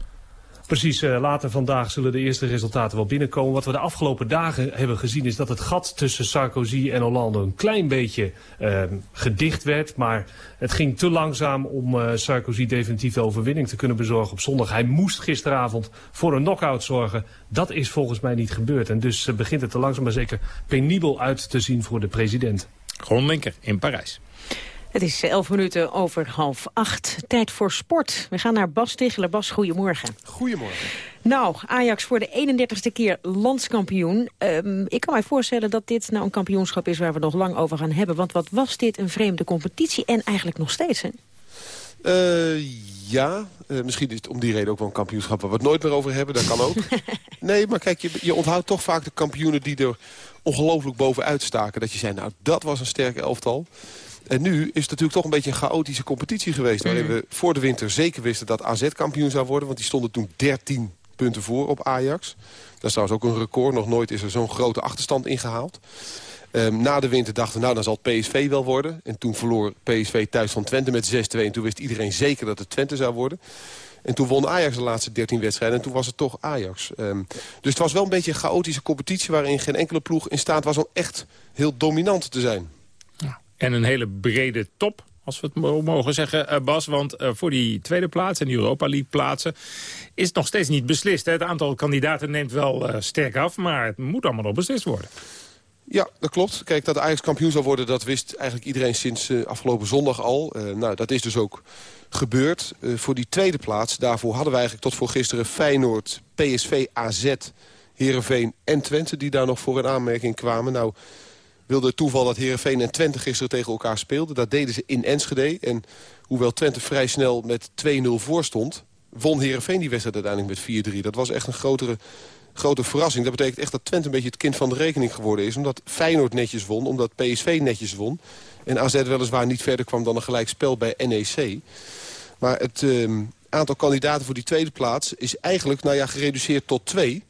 Precies, uh, later vandaag zullen de eerste resultaten wel binnenkomen. Wat we de afgelopen dagen hebben gezien is dat het gat tussen Sarkozy en Hollande een klein beetje uh, gedicht werd. Maar het ging te langzaam om uh, Sarkozy definitief de overwinning te kunnen bezorgen op zondag. Hij moest gisteravond voor een knock-out zorgen. Dat is volgens mij niet gebeurd. En dus begint het te langzaam maar zeker penibel uit te zien voor de president. Gewoon linker in Parijs. Het is elf minuten over half acht. Tijd voor sport. We gaan naar Bas Ticheler. Bas, goedemorgen. Goedemorgen. Nou, Ajax voor de 31ste keer landskampioen. Um, ik kan mij voorstellen dat dit nou een kampioenschap is waar we nog lang over gaan hebben. Want wat was dit een vreemde competitie en eigenlijk nog steeds, hè? Uh, ja, uh, misschien is het om die reden ook wel een kampioenschap waar we het nooit meer over hebben. Dat kan ook. nee, maar kijk, je, je onthoudt toch vaak de kampioenen die er ongelooflijk bovenuit staken. Dat je zei, nou, dat was een sterke elftal. En nu is het natuurlijk toch een beetje een chaotische competitie geweest... waarin mm. we voor de winter zeker wisten dat AZ kampioen zou worden... want die stonden toen 13 punten voor op Ajax. Dat is trouwens ook een record. Nog nooit is er zo'n grote achterstand ingehaald. Um, na de winter dachten we, nou, dan zal het PSV wel worden. En toen verloor PSV thuis van Twente met 6-2. En toen wist iedereen zeker dat het Twente zou worden. En toen won Ajax de laatste 13 wedstrijden. En toen was het toch Ajax. Um, dus het was wel een beetje een chaotische competitie... waarin geen enkele ploeg in staat was om echt heel dominant te zijn. En een hele brede top, als we het mogen zeggen, Bas. Want uh, voor die tweede plaats en die Europa League plaatsen... is het nog steeds niet beslist. Het aantal kandidaten neemt wel uh, sterk af, maar het moet allemaal nog beslist worden. Ja, dat klopt. Kijk, dat Ajax kampioen zou worden, dat wist eigenlijk iedereen sinds afgelopen zondag al. Nou, dat is dus ook gebeurd. Voor die tweede plaats, daarvoor hadden we eigenlijk tot voor gisteren Feyenoord, PSV, AZ, Heerenveen en Twente... die daar nog voor een aanmerking kwamen. Nou, wilde het toeval dat Heerenveen en Twente gisteren tegen elkaar speelden. Dat deden ze in Enschede. En hoewel Twente vrij snel met 2-0 voor stond... won Heerenveen die wedstrijd uiteindelijk met 4-3. Dat was echt een grotere grote verrassing. Dat betekent echt dat Twente een beetje het kind van de rekening geworden is. Omdat Feyenoord netjes won, omdat PSV netjes won. En AZ weliswaar niet verder kwam dan een gelijk spel bij NEC. Maar het uh, aantal kandidaten voor die tweede plaats is eigenlijk nou ja, gereduceerd tot twee.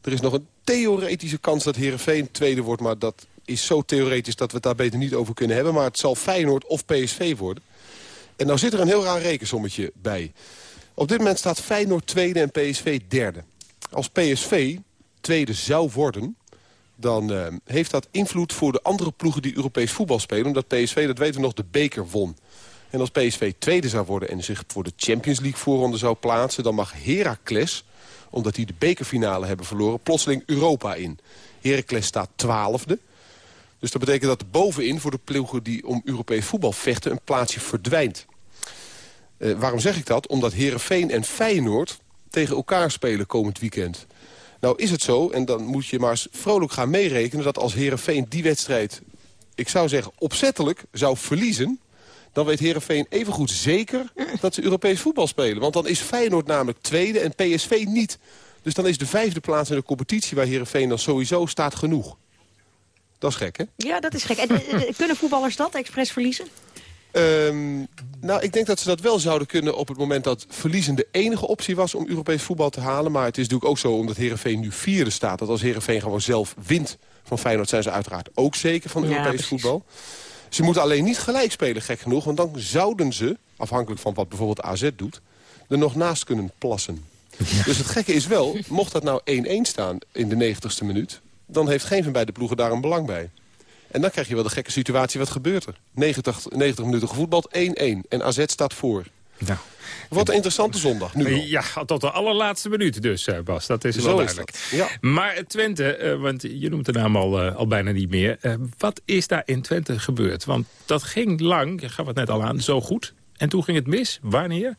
Er is nog een theoretische kans dat Heerenveen tweede wordt... maar dat is zo theoretisch dat we het daar beter niet over kunnen hebben. Maar het zal Feyenoord of PSV worden. En nou zit er een heel raar rekensommetje bij. Op dit moment staat Feyenoord tweede en PSV derde. Als PSV tweede zou worden, dan uh, heeft dat invloed voor de andere ploegen die Europees voetbal spelen. Omdat PSV, dat weten we nog, de beker won. En als PSV tweede zou worden en zich voor de Champions League voorronde zou plaatsen... dan mag Heracles, omdat die de bekerfinale hebben verloren, plotseling Europa in. Heracles staat twaalfde. Dus dat betekent dat bovenin voor de ploegen die om Europees voetbal vechten... een plaatsje verdwijnt. Uh, waarom zeg ik dat? Omdat Herenveen en Feyenoord tegen elkaar spelen komend weekend. Nou is het zo, en dan moet je maar vrolijk gaan meerekenen... dat als Herenveen die wedstrijd, ik zou zeggen opzettelijk, zou verliezen... dan weet Herenveen evengoed zeker dat ze Europees voetbal spelen. Want dan is Feyenoord namelijk tweede en PSV niet. Dus dan is de vijfde plaats in de competitie waar Herenveen dan sowieso staat genoeg. Dat is gek, hè? Ja, dat is gek. En, eh, eh, kunnen voetballers dat, expres verliezen? Um, nou, ik denk dat ze dat wel zouden kunnen op het moment dat verliezen de enige optie was om Europees voetbal te halen. Maar het is natuurlijk ook zo, omdat Herenveen nu vierde staat, dat als Herenveen gewoon zelf wint van Feyenoord, zijn ze uiteraard ook zeker van Europees voetbal. Ze moeten alleen niet gelijk spelen, gek genoeg, want dan zouden ze, afhankelijk van wat bijvoorbeeld AZ doet, er nog naast kunnen plassen. Dus het gekke is wel, mocht dat nou 1-1 staan in de 90ste minuut, dan heeft geen van beide ploegen daar een belang bij. En dan krijg je wel de gekke situatie, wat gebeurt er? 90, 90 minuten gevoetbald, 1-1. En AZ staat voor. Nou. Wat een interessante zondag, nu Ja, tot de allerlaatste minuut dus, eh, Bas. Dat is wel duidelijk. ja. Maar Twente, uh, want je noemt de naam al, uh, al bijna niet meer. Wat is daar in Twente gebeurd? Want dat ging lang, je gaf het net al aan, zo goed. En toen ging het mis. Wanneer?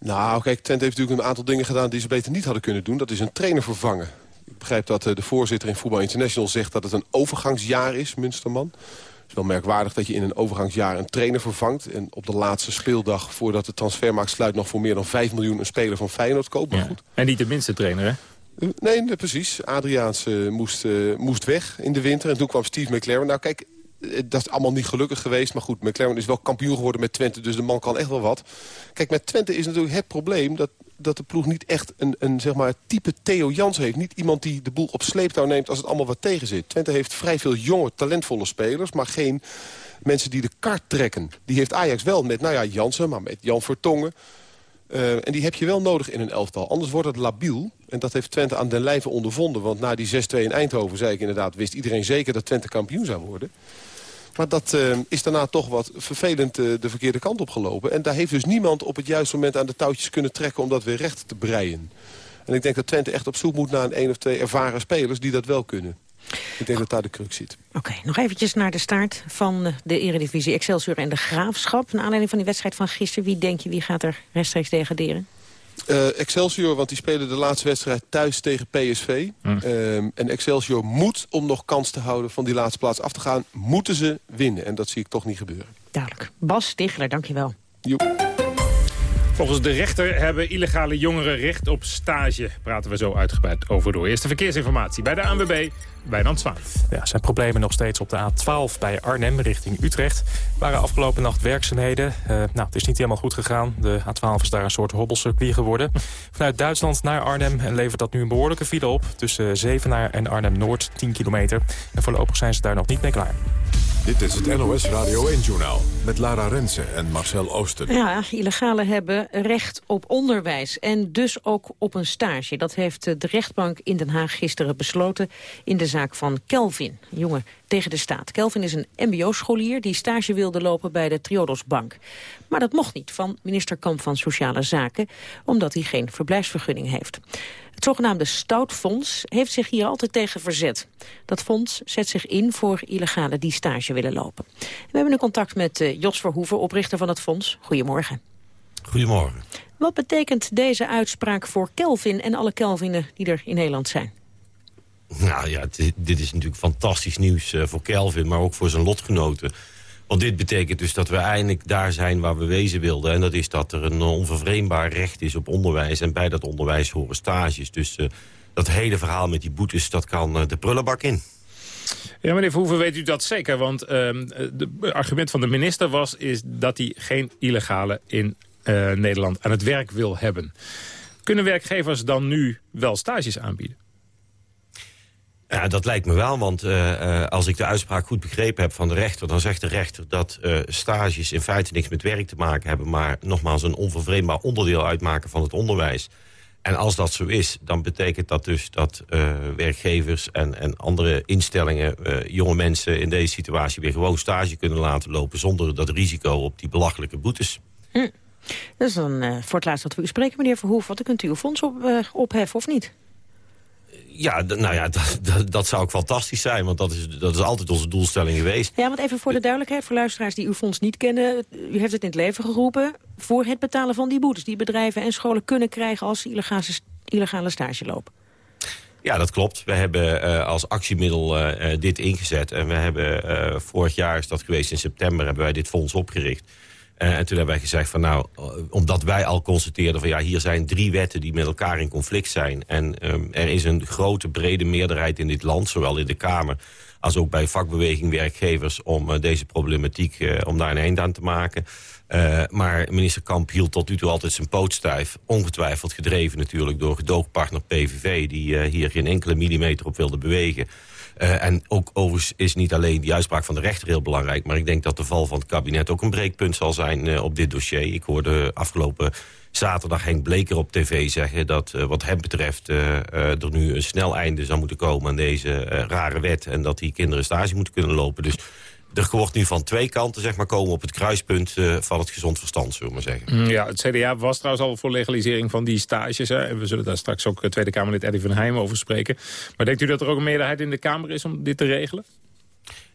Nou, kijk, Twente heeft natuurlijk een aantal dingen gedaan... die ze beter niet hadden kunnen doen. Dat is een trainer vervangen. Ik begrijp dat eh, de voorzitter in Voetbal International zegt dat het een overgangsjaar is, Münsterman. Het is wel merkwaardig dat je in een overgangsjaar een trainer vervangt. En op de laatste speeldag voordat de transfermarkt sluit... nog voor meer dan 5 miljoen een speler van Feyenoord koopt. Maar goed. En niet de minste trainer, hè? Eh, nee, precies. Adriaans uh, moest, uh, moest weg in de winter. En toen kwam Steve McLaren. Nou kijk, dat is allemaal niet gelukkig geweest. Maar goed, McLaren is wel kampioen geworden met Twente. Dus de man kan echt wel wat. Kijk, met Twente is natuurlijk het probleem... dat dat de ploeg niet echt een, een zeg maar, type Theo Jans heeft. Niet iemand die de boel op sleeptouw neemt als het allemaal wat tegen zit. Twente heeft vrij veel jonge, talentvolle spelers... maar geen mensen die de kart trekken. Die heeft Ajax wel met, nou ja, Jansen, maar met Jan Vertongen. Uh, en die heb je wel nodig in een elftal. Anders wordt het labiel. En dat heeft Twente aan den lijve ondervonden. Want na die 6-2 in Eindhoven, zei ik inderdaad... wist iedereen zeker dat Twente kampioen zou worden. Maar dat uh, is daarna toch wat vervelend uh, de verkeerde kant op gelopen. En daar heeft dus niemand op het juiste moment aan de touwtjes kunnen trekken... om dat weer recht te breien. En ik denk dat Twente echt op zoek moet naar een één of twee ervaren spelers... die dat wel kunnen. Ik denk dat daar de crux zit. Oké, nog eventjes naar de start van de Eredivisie Excelsior en de Graafschap. Naar aanleiding van die wedstrijd van gisteren, wie denk je wie gaat er rechtstreeks degraderen? Uh, Excelsior, want die spelen de laatste wedstrijd thuis tegen PSV. Mm. Uh, en Excelsior moet, om nog kans te houden van die laatste plaats af te gaan... moeten ze winnen. En dat zie ik toch niet gebeuren. Duidelijk. Bas Tichler, dankjewel. Joep. Volgens de rechter hebben illegale jongeren recht op stage. Praten we zo uitgebreid over door. Eerste verkeersinformatie bij de ANWB, Wijnand Zwaan. Ja, zijn problemen nog steeds op de A12 bij Arnhem richting Utrecht. Waren afgelopen nacht werkzaamheden. Uh, nou, het is niet helemaal goed gegaan. De A12 is daar een soort hobbelcircuit geworden. Vanuit Duitsland naar Arnhem en levert dat nu een behoorlijke file op. Tussen Zevenaar en Arnhem-Noord, 10 kilometer. En voorlopig zijn ze daar nog niet mee klaar. Dit is het NOS Radio 1-journaal met Lara Rensen en Marcel Oosten. Ja, illegalen hebben recht op onderwijs en dus ook op een stage. Dat heeft de rechtbank in Den Haag gisteren besloten in de zaak van Kelvin, jongen tegen de staat. Kelvin is een mbo-scholier die stage wilde lopen bij de Triodosbank. Maar dat mocht niet van minister Kamp van Sociale Zaken, omdat hij geen verblijfsvergunning heeft. Het zogenaamde Stoutfonds heeft zich hier altijd tegen verzet. Dat fonds zet zich in voor illegalen die stage willen lopen. We hebben nu contact met uh, Jos Verhoeven, oprichter van het fonds. Goedemorgen. Goedemorgen. Wat betekent deze uitspraak voor Kelvin en alle Kelvinen die er in Nederland zijn? Nou ja, dit is natuurlijk fantastisch nieuws uh, voor Kelvin, maar ook voor zijn lotgenoten. Want dit betekent dus dat we eindelijk daar zijn waar we wezen wilden. En dat is dat er een onvervreembaar recht is op onderwijs. En bij dat onderwijs horen stages. Dus uh, dat hele verhaal met die boetes, dat kan uh, de prullenbak in. Ja, meneer Verhoeven, weet u dat zeker? Want het argument van de minister was is dat hij geen illegale in Nederland aan het werk wil hebben. Kunnen werkgevers dan nu wel stages aanbieden? Ja, dat lijkt me wel, want uh, uh, als ik de uitspraak goed begrepen heb van de rechter... dan zegt de rechter dat uh, stages in feite niks met werk te maken hebben... maar nogmaals een onvervreemdbaar onderdeel uitmaken van het onderwijs. En als dat zo is, dan betekent dat dus dat werkgevers en, en andere instellingen... jonge mensen in deze situatie weer gewoon stage kunnen laten lopen... zonder dat risico op die belachelijke boetes. Hm. Is dan voor het laatst dat we u spreken, meneer Verhoef. Wat kunt u uw fonds op, opheffen of niet? Ja, nou ja, dat, zou ook fantastisch zijn, want dat is, dat is altijd onze doelstelling geweest. Ja, want even voor de duidelijkheid, voor luisteraars die uw fonds niet kennen... u heeft het in het leven geroepen voor het betalen van die boetes... die bedrijven en scholen kunnen krijgen als ze illegale, illegale stage lopen. Ja, dat klopt. We hebben uh, als actiemiddel uh, dit ingezet. En we hebben uh, vorig jaar, is dat geweest in september, hebben wij dit fonds opgericht. En toen hebben wij gezegd van nou, omdat wij al constateerden van ja, hier zijn drie wetten die met elkaar in conflict zijn. En um, er is een grote brede meerderheid in dit land, zowel in de Kamer als ook bij vakbeweging werkgevers, om deze problematiek, om daar een eind aan te maken. Maar minister Kamp hield tot nu toe altijd zijn poot stijf. Ongetwijfeld gedreven natuurlijk door gedoogpartner PVV... die hier geen enkele millimeter op wilde bewegen. Uh, en ook overigens is niet alleen die uitspraak van de rechter heel belangrijk... maar ik denk dat de val van het kabinet ook een breekpunt zal zijn op dit dossier. Ik hoorde afgelopen zaterdag Henk Bleker op tv zeggen... dat wat hem betreft er nu een snel einde zou moeten komen aan deze rare wet... en dat die kinderen stage moeten kunnen lopen. Dus er wordt nu van twee kanten zeg maar, komen op het kruispunt uh, van het gezond verstand, zullen we maar zeggen. Mm, ja, het CDA was trouwens al voor legalisering van die stages. Hè? En we zullen daar straks ook eh, Tweede Kamerlid Eddie van Heijm over spreken. Maar denkt u dat er ook een meerderheid in de Kamer is om dit te regelen?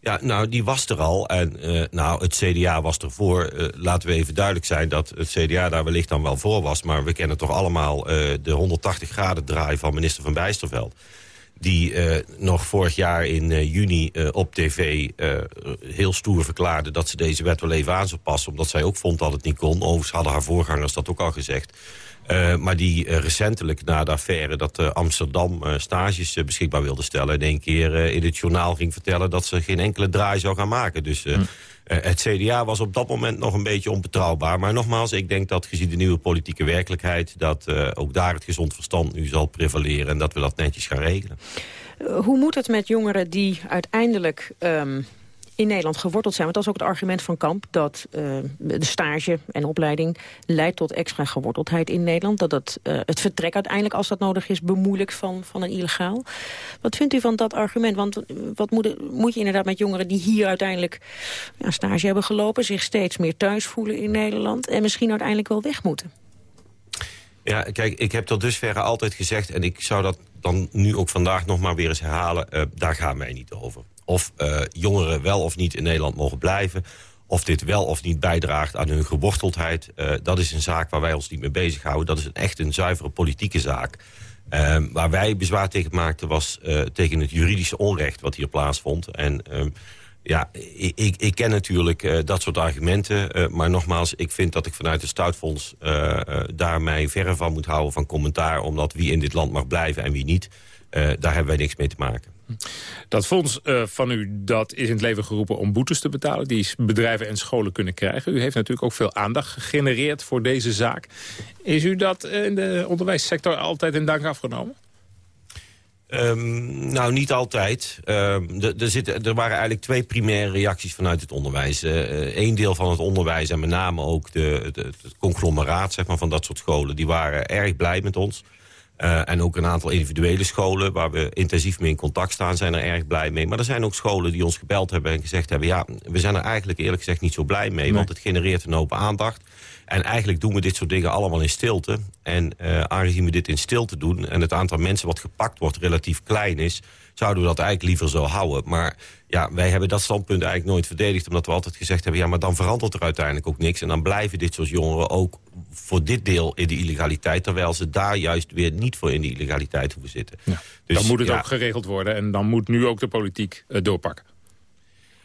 Ja, nou, die was er al. En uh, nou, het CDA was ervoor. Uh, laten we even duidelijk zijn dat het CDA daar wellicht dan wel voor was. Maar we kennen toch allemaal uh, de 180 graden draai van minister Van Bijsterveld die uh, nog vorig jaar in uh, juni uh, op tv heel stoer verklaarde... dat ze deze wet wel even aan zou passen... omdat zij ook vond dat het niet kon. Overigens hadden haar voorgangers dat ook al gezegd. Maar die recentelijk na de affaire dat Amsterdam stages beschikbaar wilde stellen... in één keer in het journaal ging vertellen dat ze geen enkele draai zou gaan maken. Dus... Hm. Uh, het CDA was op dat moment nog een beetje onbetrouwbaar. Maar nogmaals, ik denk dat gezien de nieuwe politieke werkelijkheid... dat uh, ook daar het gezond verstand nu zal prevaleren... en dat we dat netjes gaan regelen. Hoe moet het met jongeren die uiteindelijk... Um in Nederland geworteld zijn. Want dat is ook het argument van Kamp... dat uh, de stage en opleiding leidt tot extra geworteldheid in Nederland. Dat het, uh, het vertrek uiteindelijk, als dat nodig is, bemoeilijkt van, van een illegaal. Wat vindt u van dat argument? Want wat moet, moet je inderdaad met jongeren die hier uiteindelijk ja, stage hebben gelopen... zich steeds meer thuis voelen in Nederland... en misschien uiteindelijk wel weg moeten? Ja, kijk, ik heb tot dusverre altijd gezegd... en ik zou dat dan nu ook vandaag nog maar weer eens herhalen... Daar gaan wij niet over of uh, jongeren wel of niet in Nederland mogen blijven... of dit wel of niet bijdraagt aan hun geworteldheid... Uh, dat is een zaak waar wij ons niet mee bezighouden. Dat is echt een zuivere politieke zaak. Uh, waar wij bezwaar tegen maakten was uh, tegen het juridische onrecht wat hier plaatsvond. En ja, ik, ik, ken natuurlijk dat soort argumenten. maar nogmaals, ik vind dat ik vanuit het Stoutfonds daar mij verre van moet houden van commentaar. Omdat wie in dit land mag blijven en wie niet, daar hebben wij niks mee te maken. Dat fonds uh, van u dat is in het leven geroepen om boetes te betalen... die bedrijven en scholen kunnen krijgen. U heeft natuurlijk ook veel aandacht gegenereerd voor deze zaak. Is u dat in de onderwijssector altijd in dank afgenomen? Um, nou, niet altijd. Um, er, er waren eigenlijk twee primaire reacties vanuit het onderwijs. Eén uh, deel van het onderwijs en met name ook de, de, het conglomeraat zeg maar, van dat soort scholen... die waren erg blij met ons. Uh, en ook een aantal individuele scholen waar we intensief mee in contact staan... zijn er erg blij mee. Maar er zijn ook scholen die ons gebeld hebben en gezegd hebben... ja, we zijn er eigenlijk eerlijk gezegd niet zo blij mee... Nee. want het genereert een hoop aandacht. En eigenlijk doen we dit soort dingen allemaal in stilte. En uh, aangezien we dit in stilte doen... en het aantal mensen wat gepakt wordt relatief klein is... zouden we dat eigenlijk liever zo houden. Maar ja, wij hebben dat standpunt eigenlijk nooit verdedigd... omdat we altijd gezegd hebben... ja, maar dan verandert er uiteindelijk ook niks... en dan blijven dit soort jongeren ook voor dit deel in de illegaliteit... terwijl ze daar juist weer niet voor in die illegaliteit hoeven zitten. Ja, dus, dan moet het ja, ook geregeld worden en dan moet nu ook de politiek uh, doorpakken.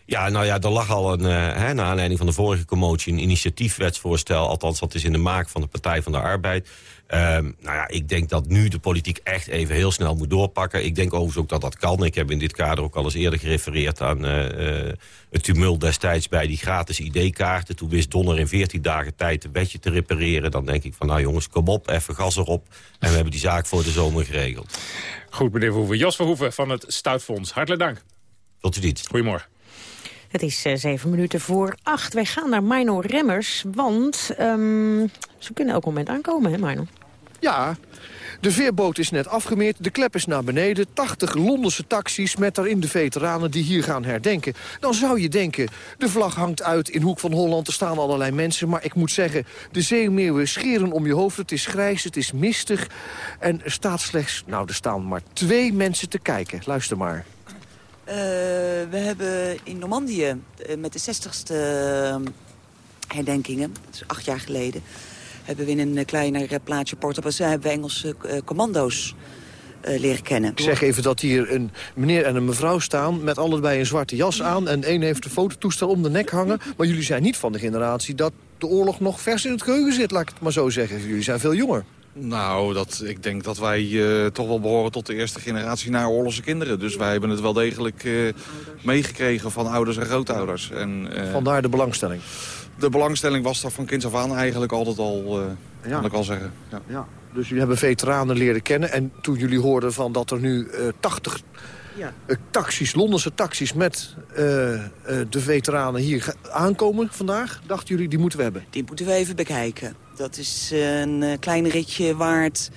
Ja, nou ja, er lag al een, uh, hè, naar aanleiding van de vorige commotie... een initiatiefwetsvoorstel, althans dat is in de maak van de Partij van de Arbeid... Um, nou ja, ik denk dat nu de politiek echt even heel snel moet doorpakken. Ik denk overigens ook dat dat kan. Ik heb in dit kader ook al eens eerder gerefereerd aan uh, uh, het tumult destijds bij die gratis ID-kaarten. Toen wist Donner in 14 dagen tijd een bedje te repareren. Dan denk ik van nou jongens, kom op, even gas erop. En we hebben die zaak voor de zomer geregeld. Goed, meneer Verhoeven. Jos Verhoeven van het Stoutfonds. Hartelijk dank. Tot ziens. Goedemorgen. Het is uh, zeven minuten voor acht. Wij gaan naar Mino Remmers, want um, ze kunnen elk moment aankomen, hè Mino? Ja, de veerboot is net afgemeerd, de klep is naar beneden. 80 Londense taxis met daarin de veteranen die hier gaan herdenken. Dan zou je denken, de vlag hangt uit in Hoek van Holland. Er staan allerlei mensen, maar ik moet zeggen... de zeemeeuwen scheren om je hoofd. Het is grijs, het is mistig. En er staat slechts, nou, er staan maar twee mensen te kijken. Luister maar. Uh, we hebben in Normandië uh, met de 60ste herdenkingen, dat is acht jaar geleden hebben we in een kleiner eh, plaatsje Port hebben we Engelse eh, commando's leren kennen. Ik zeg even dat hier een meneer en een mevrouw staan... met allebei een zwarte jas aan... en één heeft een fototoestel om de nek hangen. Maar jullie zijn niet van de generatie dat de oorlog nog vers in het geheugen zit... laat ik het maar zo zeggen. Jullie zijn veel jonger. Nou, dat, ik denk dat wij uh, toch wel behoren tot de eerste generatie na oorlogse kinderen. Dus wij hebben het wel degelijk uh, meegekregen van ouders en grootouders. En, uh, Vandaar de belangstelling? de belangstelling was daar van kinds af aan eigenlijk altijd al, uh, kan ik al zeggen. Ja. ja. Dus jullie hebben veteranen leren kennen. En toen jullie hoorden van dat er nu uh, 80 ja. uh, taxis, Londense taxis met uh, de veteranen hier aankomen vandaag... dachten jullie, die moeten we hebben? Die moeten we even bekijken. Dat is een klein ritje waard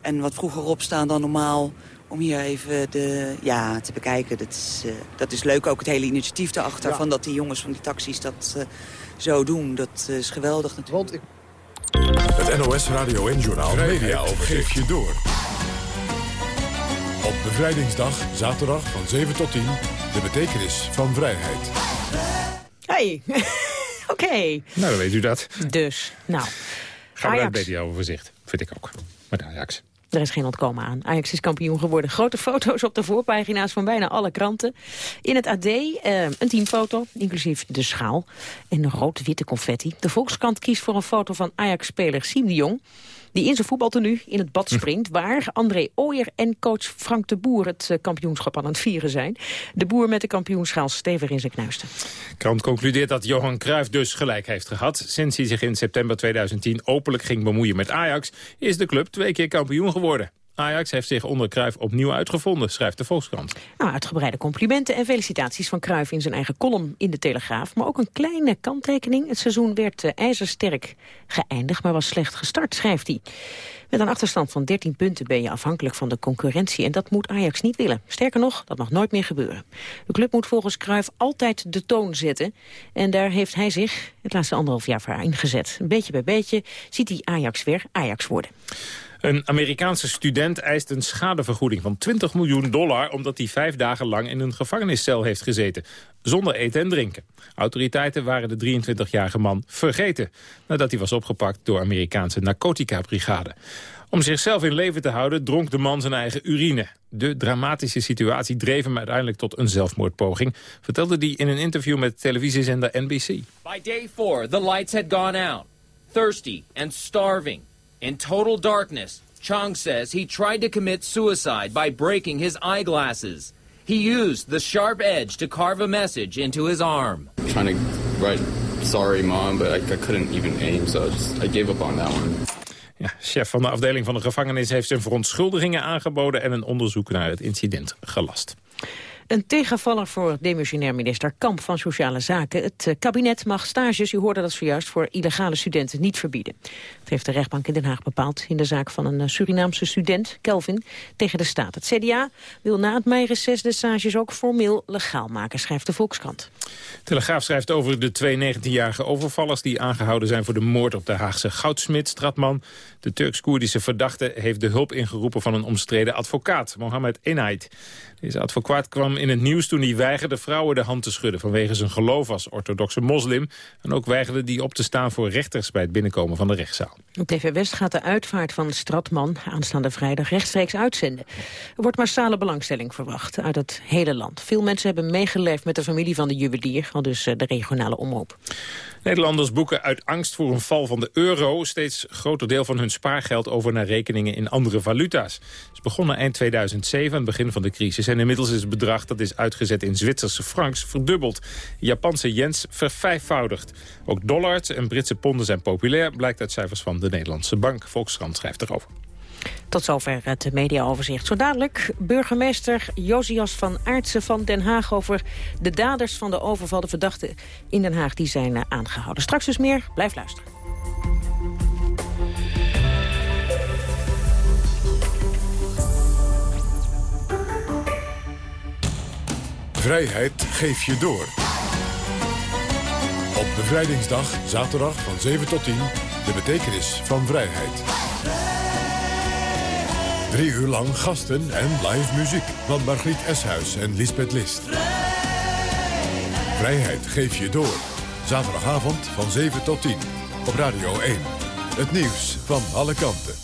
en wat vroeger op staan dan normaal om hier even de, ja, te bekijken. Dat is, dat is leuk, ook het hele initiatief erachter... Ja. van dat die jongens van die taxis dat zo doen. Dat is geweldig natuurlijk. Want ik... Het NOS Radio en Journal Media geef je door. Op bevrijdingsdag, zaterdag van 7 tot 10, de betekenis van vrijheid. Hey, oké. Okay. Nou, dan weet u dat. Dus, nou. Gaan we naar het media-overzicht, vind ik ook. Met Ajax. Er is geen ontkomen aan. Ajax is kampioen geworden. Grote foto's op de voorpagina's van bijna alle kranten. In het AD eh, een teamfoto, inclusief de schaal. En een rood-witte confetti. De Volkskrant kiest voor een foto van Ajax-speler Siem de Jong die in zijn voetbaltenu in het bad springt... waar André Ooyer en coach Frank de Boer het eh, kampioenschap aan het vieren zijn. De Boer met de kampioenschaal stevig in zijn knuisten. Krant concludeert dat Johan Cruijff dus gelijk heeft gehad. Sinds hij zich in september 2010 openlijk ging bemoeien met Ajax... is de club twee keer kampioen geworden. Ajax heeft zich onder Cruijff opnieuw uitgevonden, schrijft de Volkskrant. Nou, uitgebreide complimenten en felicitaties van Cruijff in zijn eigen column in de Telegraaf. Maar ook een kleine kanttekening. Het seizoen werd uh, ijzersterk geëindigd, maar was slecht gestart, schrijft hij. Met een achterstand van 13 punten ben je afhankelijk van de concurrentie. En dat moet Ajax niet willen. Sterker nog, dat mag nooit meer gebeuren. De club moet volgens Cruijff altijd de toon zetten. En daar heeft hij zich het laatste anderhalf jaar voor ingezet. Beetje bij beetje ziet hij Ajax weer Ajax worden. Een Amerikaanse student eist een schadevergoeding van 20 miljoen dollar... omdat hij vijf dagen lang in een gevangeniscel heeft gezeten. Zonder eten en drinken. Autoriteiten waren de 23-jarige man vergeten... nadat hij was opgepakt door Amerikaanse narcotica-brigade. Om zichzelf in leven te houden dronk de man zijn eigen urine. De dramatische situatie dreef hem uiteindelijk tot een zelfmoordpoging... vertelde hij in een interview met televisiezender NBC. By day four, the lights had gone out. Thirsty and starving. In total darkness, Chong says he tried to commit suicide by breaking his eyeglasses. He used the sharp edge to carve a message into his arm. I'm trying to write sorry mom, but I, I couldn't even aim, so I, just, I gave up on that one. Ja, chef van de afdeling van de gevangenis heeft zijn verontschuldigingen aangeboden... en een onderzoek naar het incident gelast. Een tegenvaller voor demissionair minister Kamp van Sociale Zaken. Het eh, kabinet mag stages, u hoorde dat zojuist, voor illegale studenten niet verbieden. Dat heeft de rechtbank in Den Haag bepaald in de zaak van een eh, Surinaamse student, Kelvin, tegen de staat. Het CDA wil na het meireces de stages ook formeel legaal maken, schrijft de Volkskrant. Telegraaf schrijft over de twee 19-jarige overvallers die aangehouden zijn voor de moord op de Haagse goudsmid Stratman. De Turks-Koerdische verdachte heeft de hulp ingeroepen van een omstreden advocaat, Mohammed Enait. Deze advocaat kwam in het nieuws toen hij weigerde vrouwen de hand te schudden... vanwege zijn geloof als orthodoxe moslim. En ook weigerde die op te staan voor rechters bij het binnenkomen van de rechtszaal. Op TV West gaat de uitvaart van Stratman aanstaande vrijdag rechtstreeks uitzenden. Er wordt massale belangstelling verwacht uit het hele land. Veel mensen hebben meegeleefd met de familie van de juwelier, al dus eh, de regionale omroep. Nederlanders boeken uit angst voor een val van de euro... steeds groter deel van hun spaargeld over naar rekeningen in andere valuta's. Is begonnen eind 2007, aan het begin van de crisis. En inmiddels is het bedrag dat is uitgezet in Zwitserse francs verdubbeld. Japanse yens vervijfvoudigd. Ook dollars en Britse ponden zijn populair... blijkt uit cijfers van de Nederlandse bank. Volkskrant schrijft erover. Tot zover het mediaoverzicht. Zo dadelijk burgemeester Josias van Aartsen van Den Haag... over de daders van de overvalde verdachten in Den Haag... die zijn eh, aangehouden. Straks dus meer. Blijf luisteren. Vrijheid geef je door. Op bevrijdingsdag, zaterdag van 7 tot 10... de betekenis van vrijheid. Drie uur lang gasten en live muziek van Margriet Eshuis en Lisbeth List. Vrijheid geef je door. Zaterdagavond van 7 tot 10 op Radio 1. Het nieuws van alle kanten.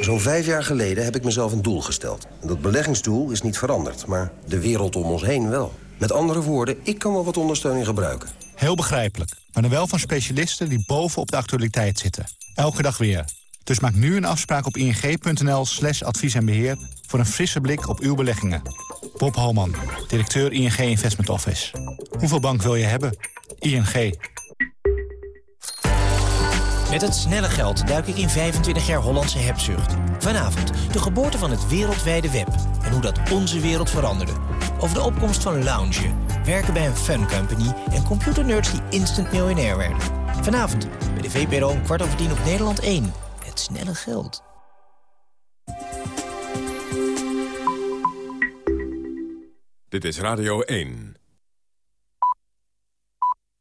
Zo'n vijf jaar geleden heb ik mezelf een doel gesteld. Dat beleggingsdoel is niet veranderd, maar de wereld om ons heen wel. Met andere woorden, ik kan wel wat ondersteuning gebruiken. Heel begrijpelijk, maar dan wel van specialisten die bovenop de actualiteit zitten. Elke dag weer. Dus maak nu een afspraak op ing.nl slash advies en beheer... voor een frisse blik op uw beleggingen. Bob Holman, directeur ING Investment Office. Hoeveel bank wil je hebben? ING. Met het snelle geld duik ik in 25 jaar Hollandse hebzucht. Vanavond de geboorte van het wereldwijde web en hoe dat onze wereld veranderde. Over de opkomst van lounge, werken bij een fun company... en computernerds die instant miljonair werden. Vanavond bij de VPRO kwart over tien op Nederland 1. Het snelle geld. Dit is Radio 1.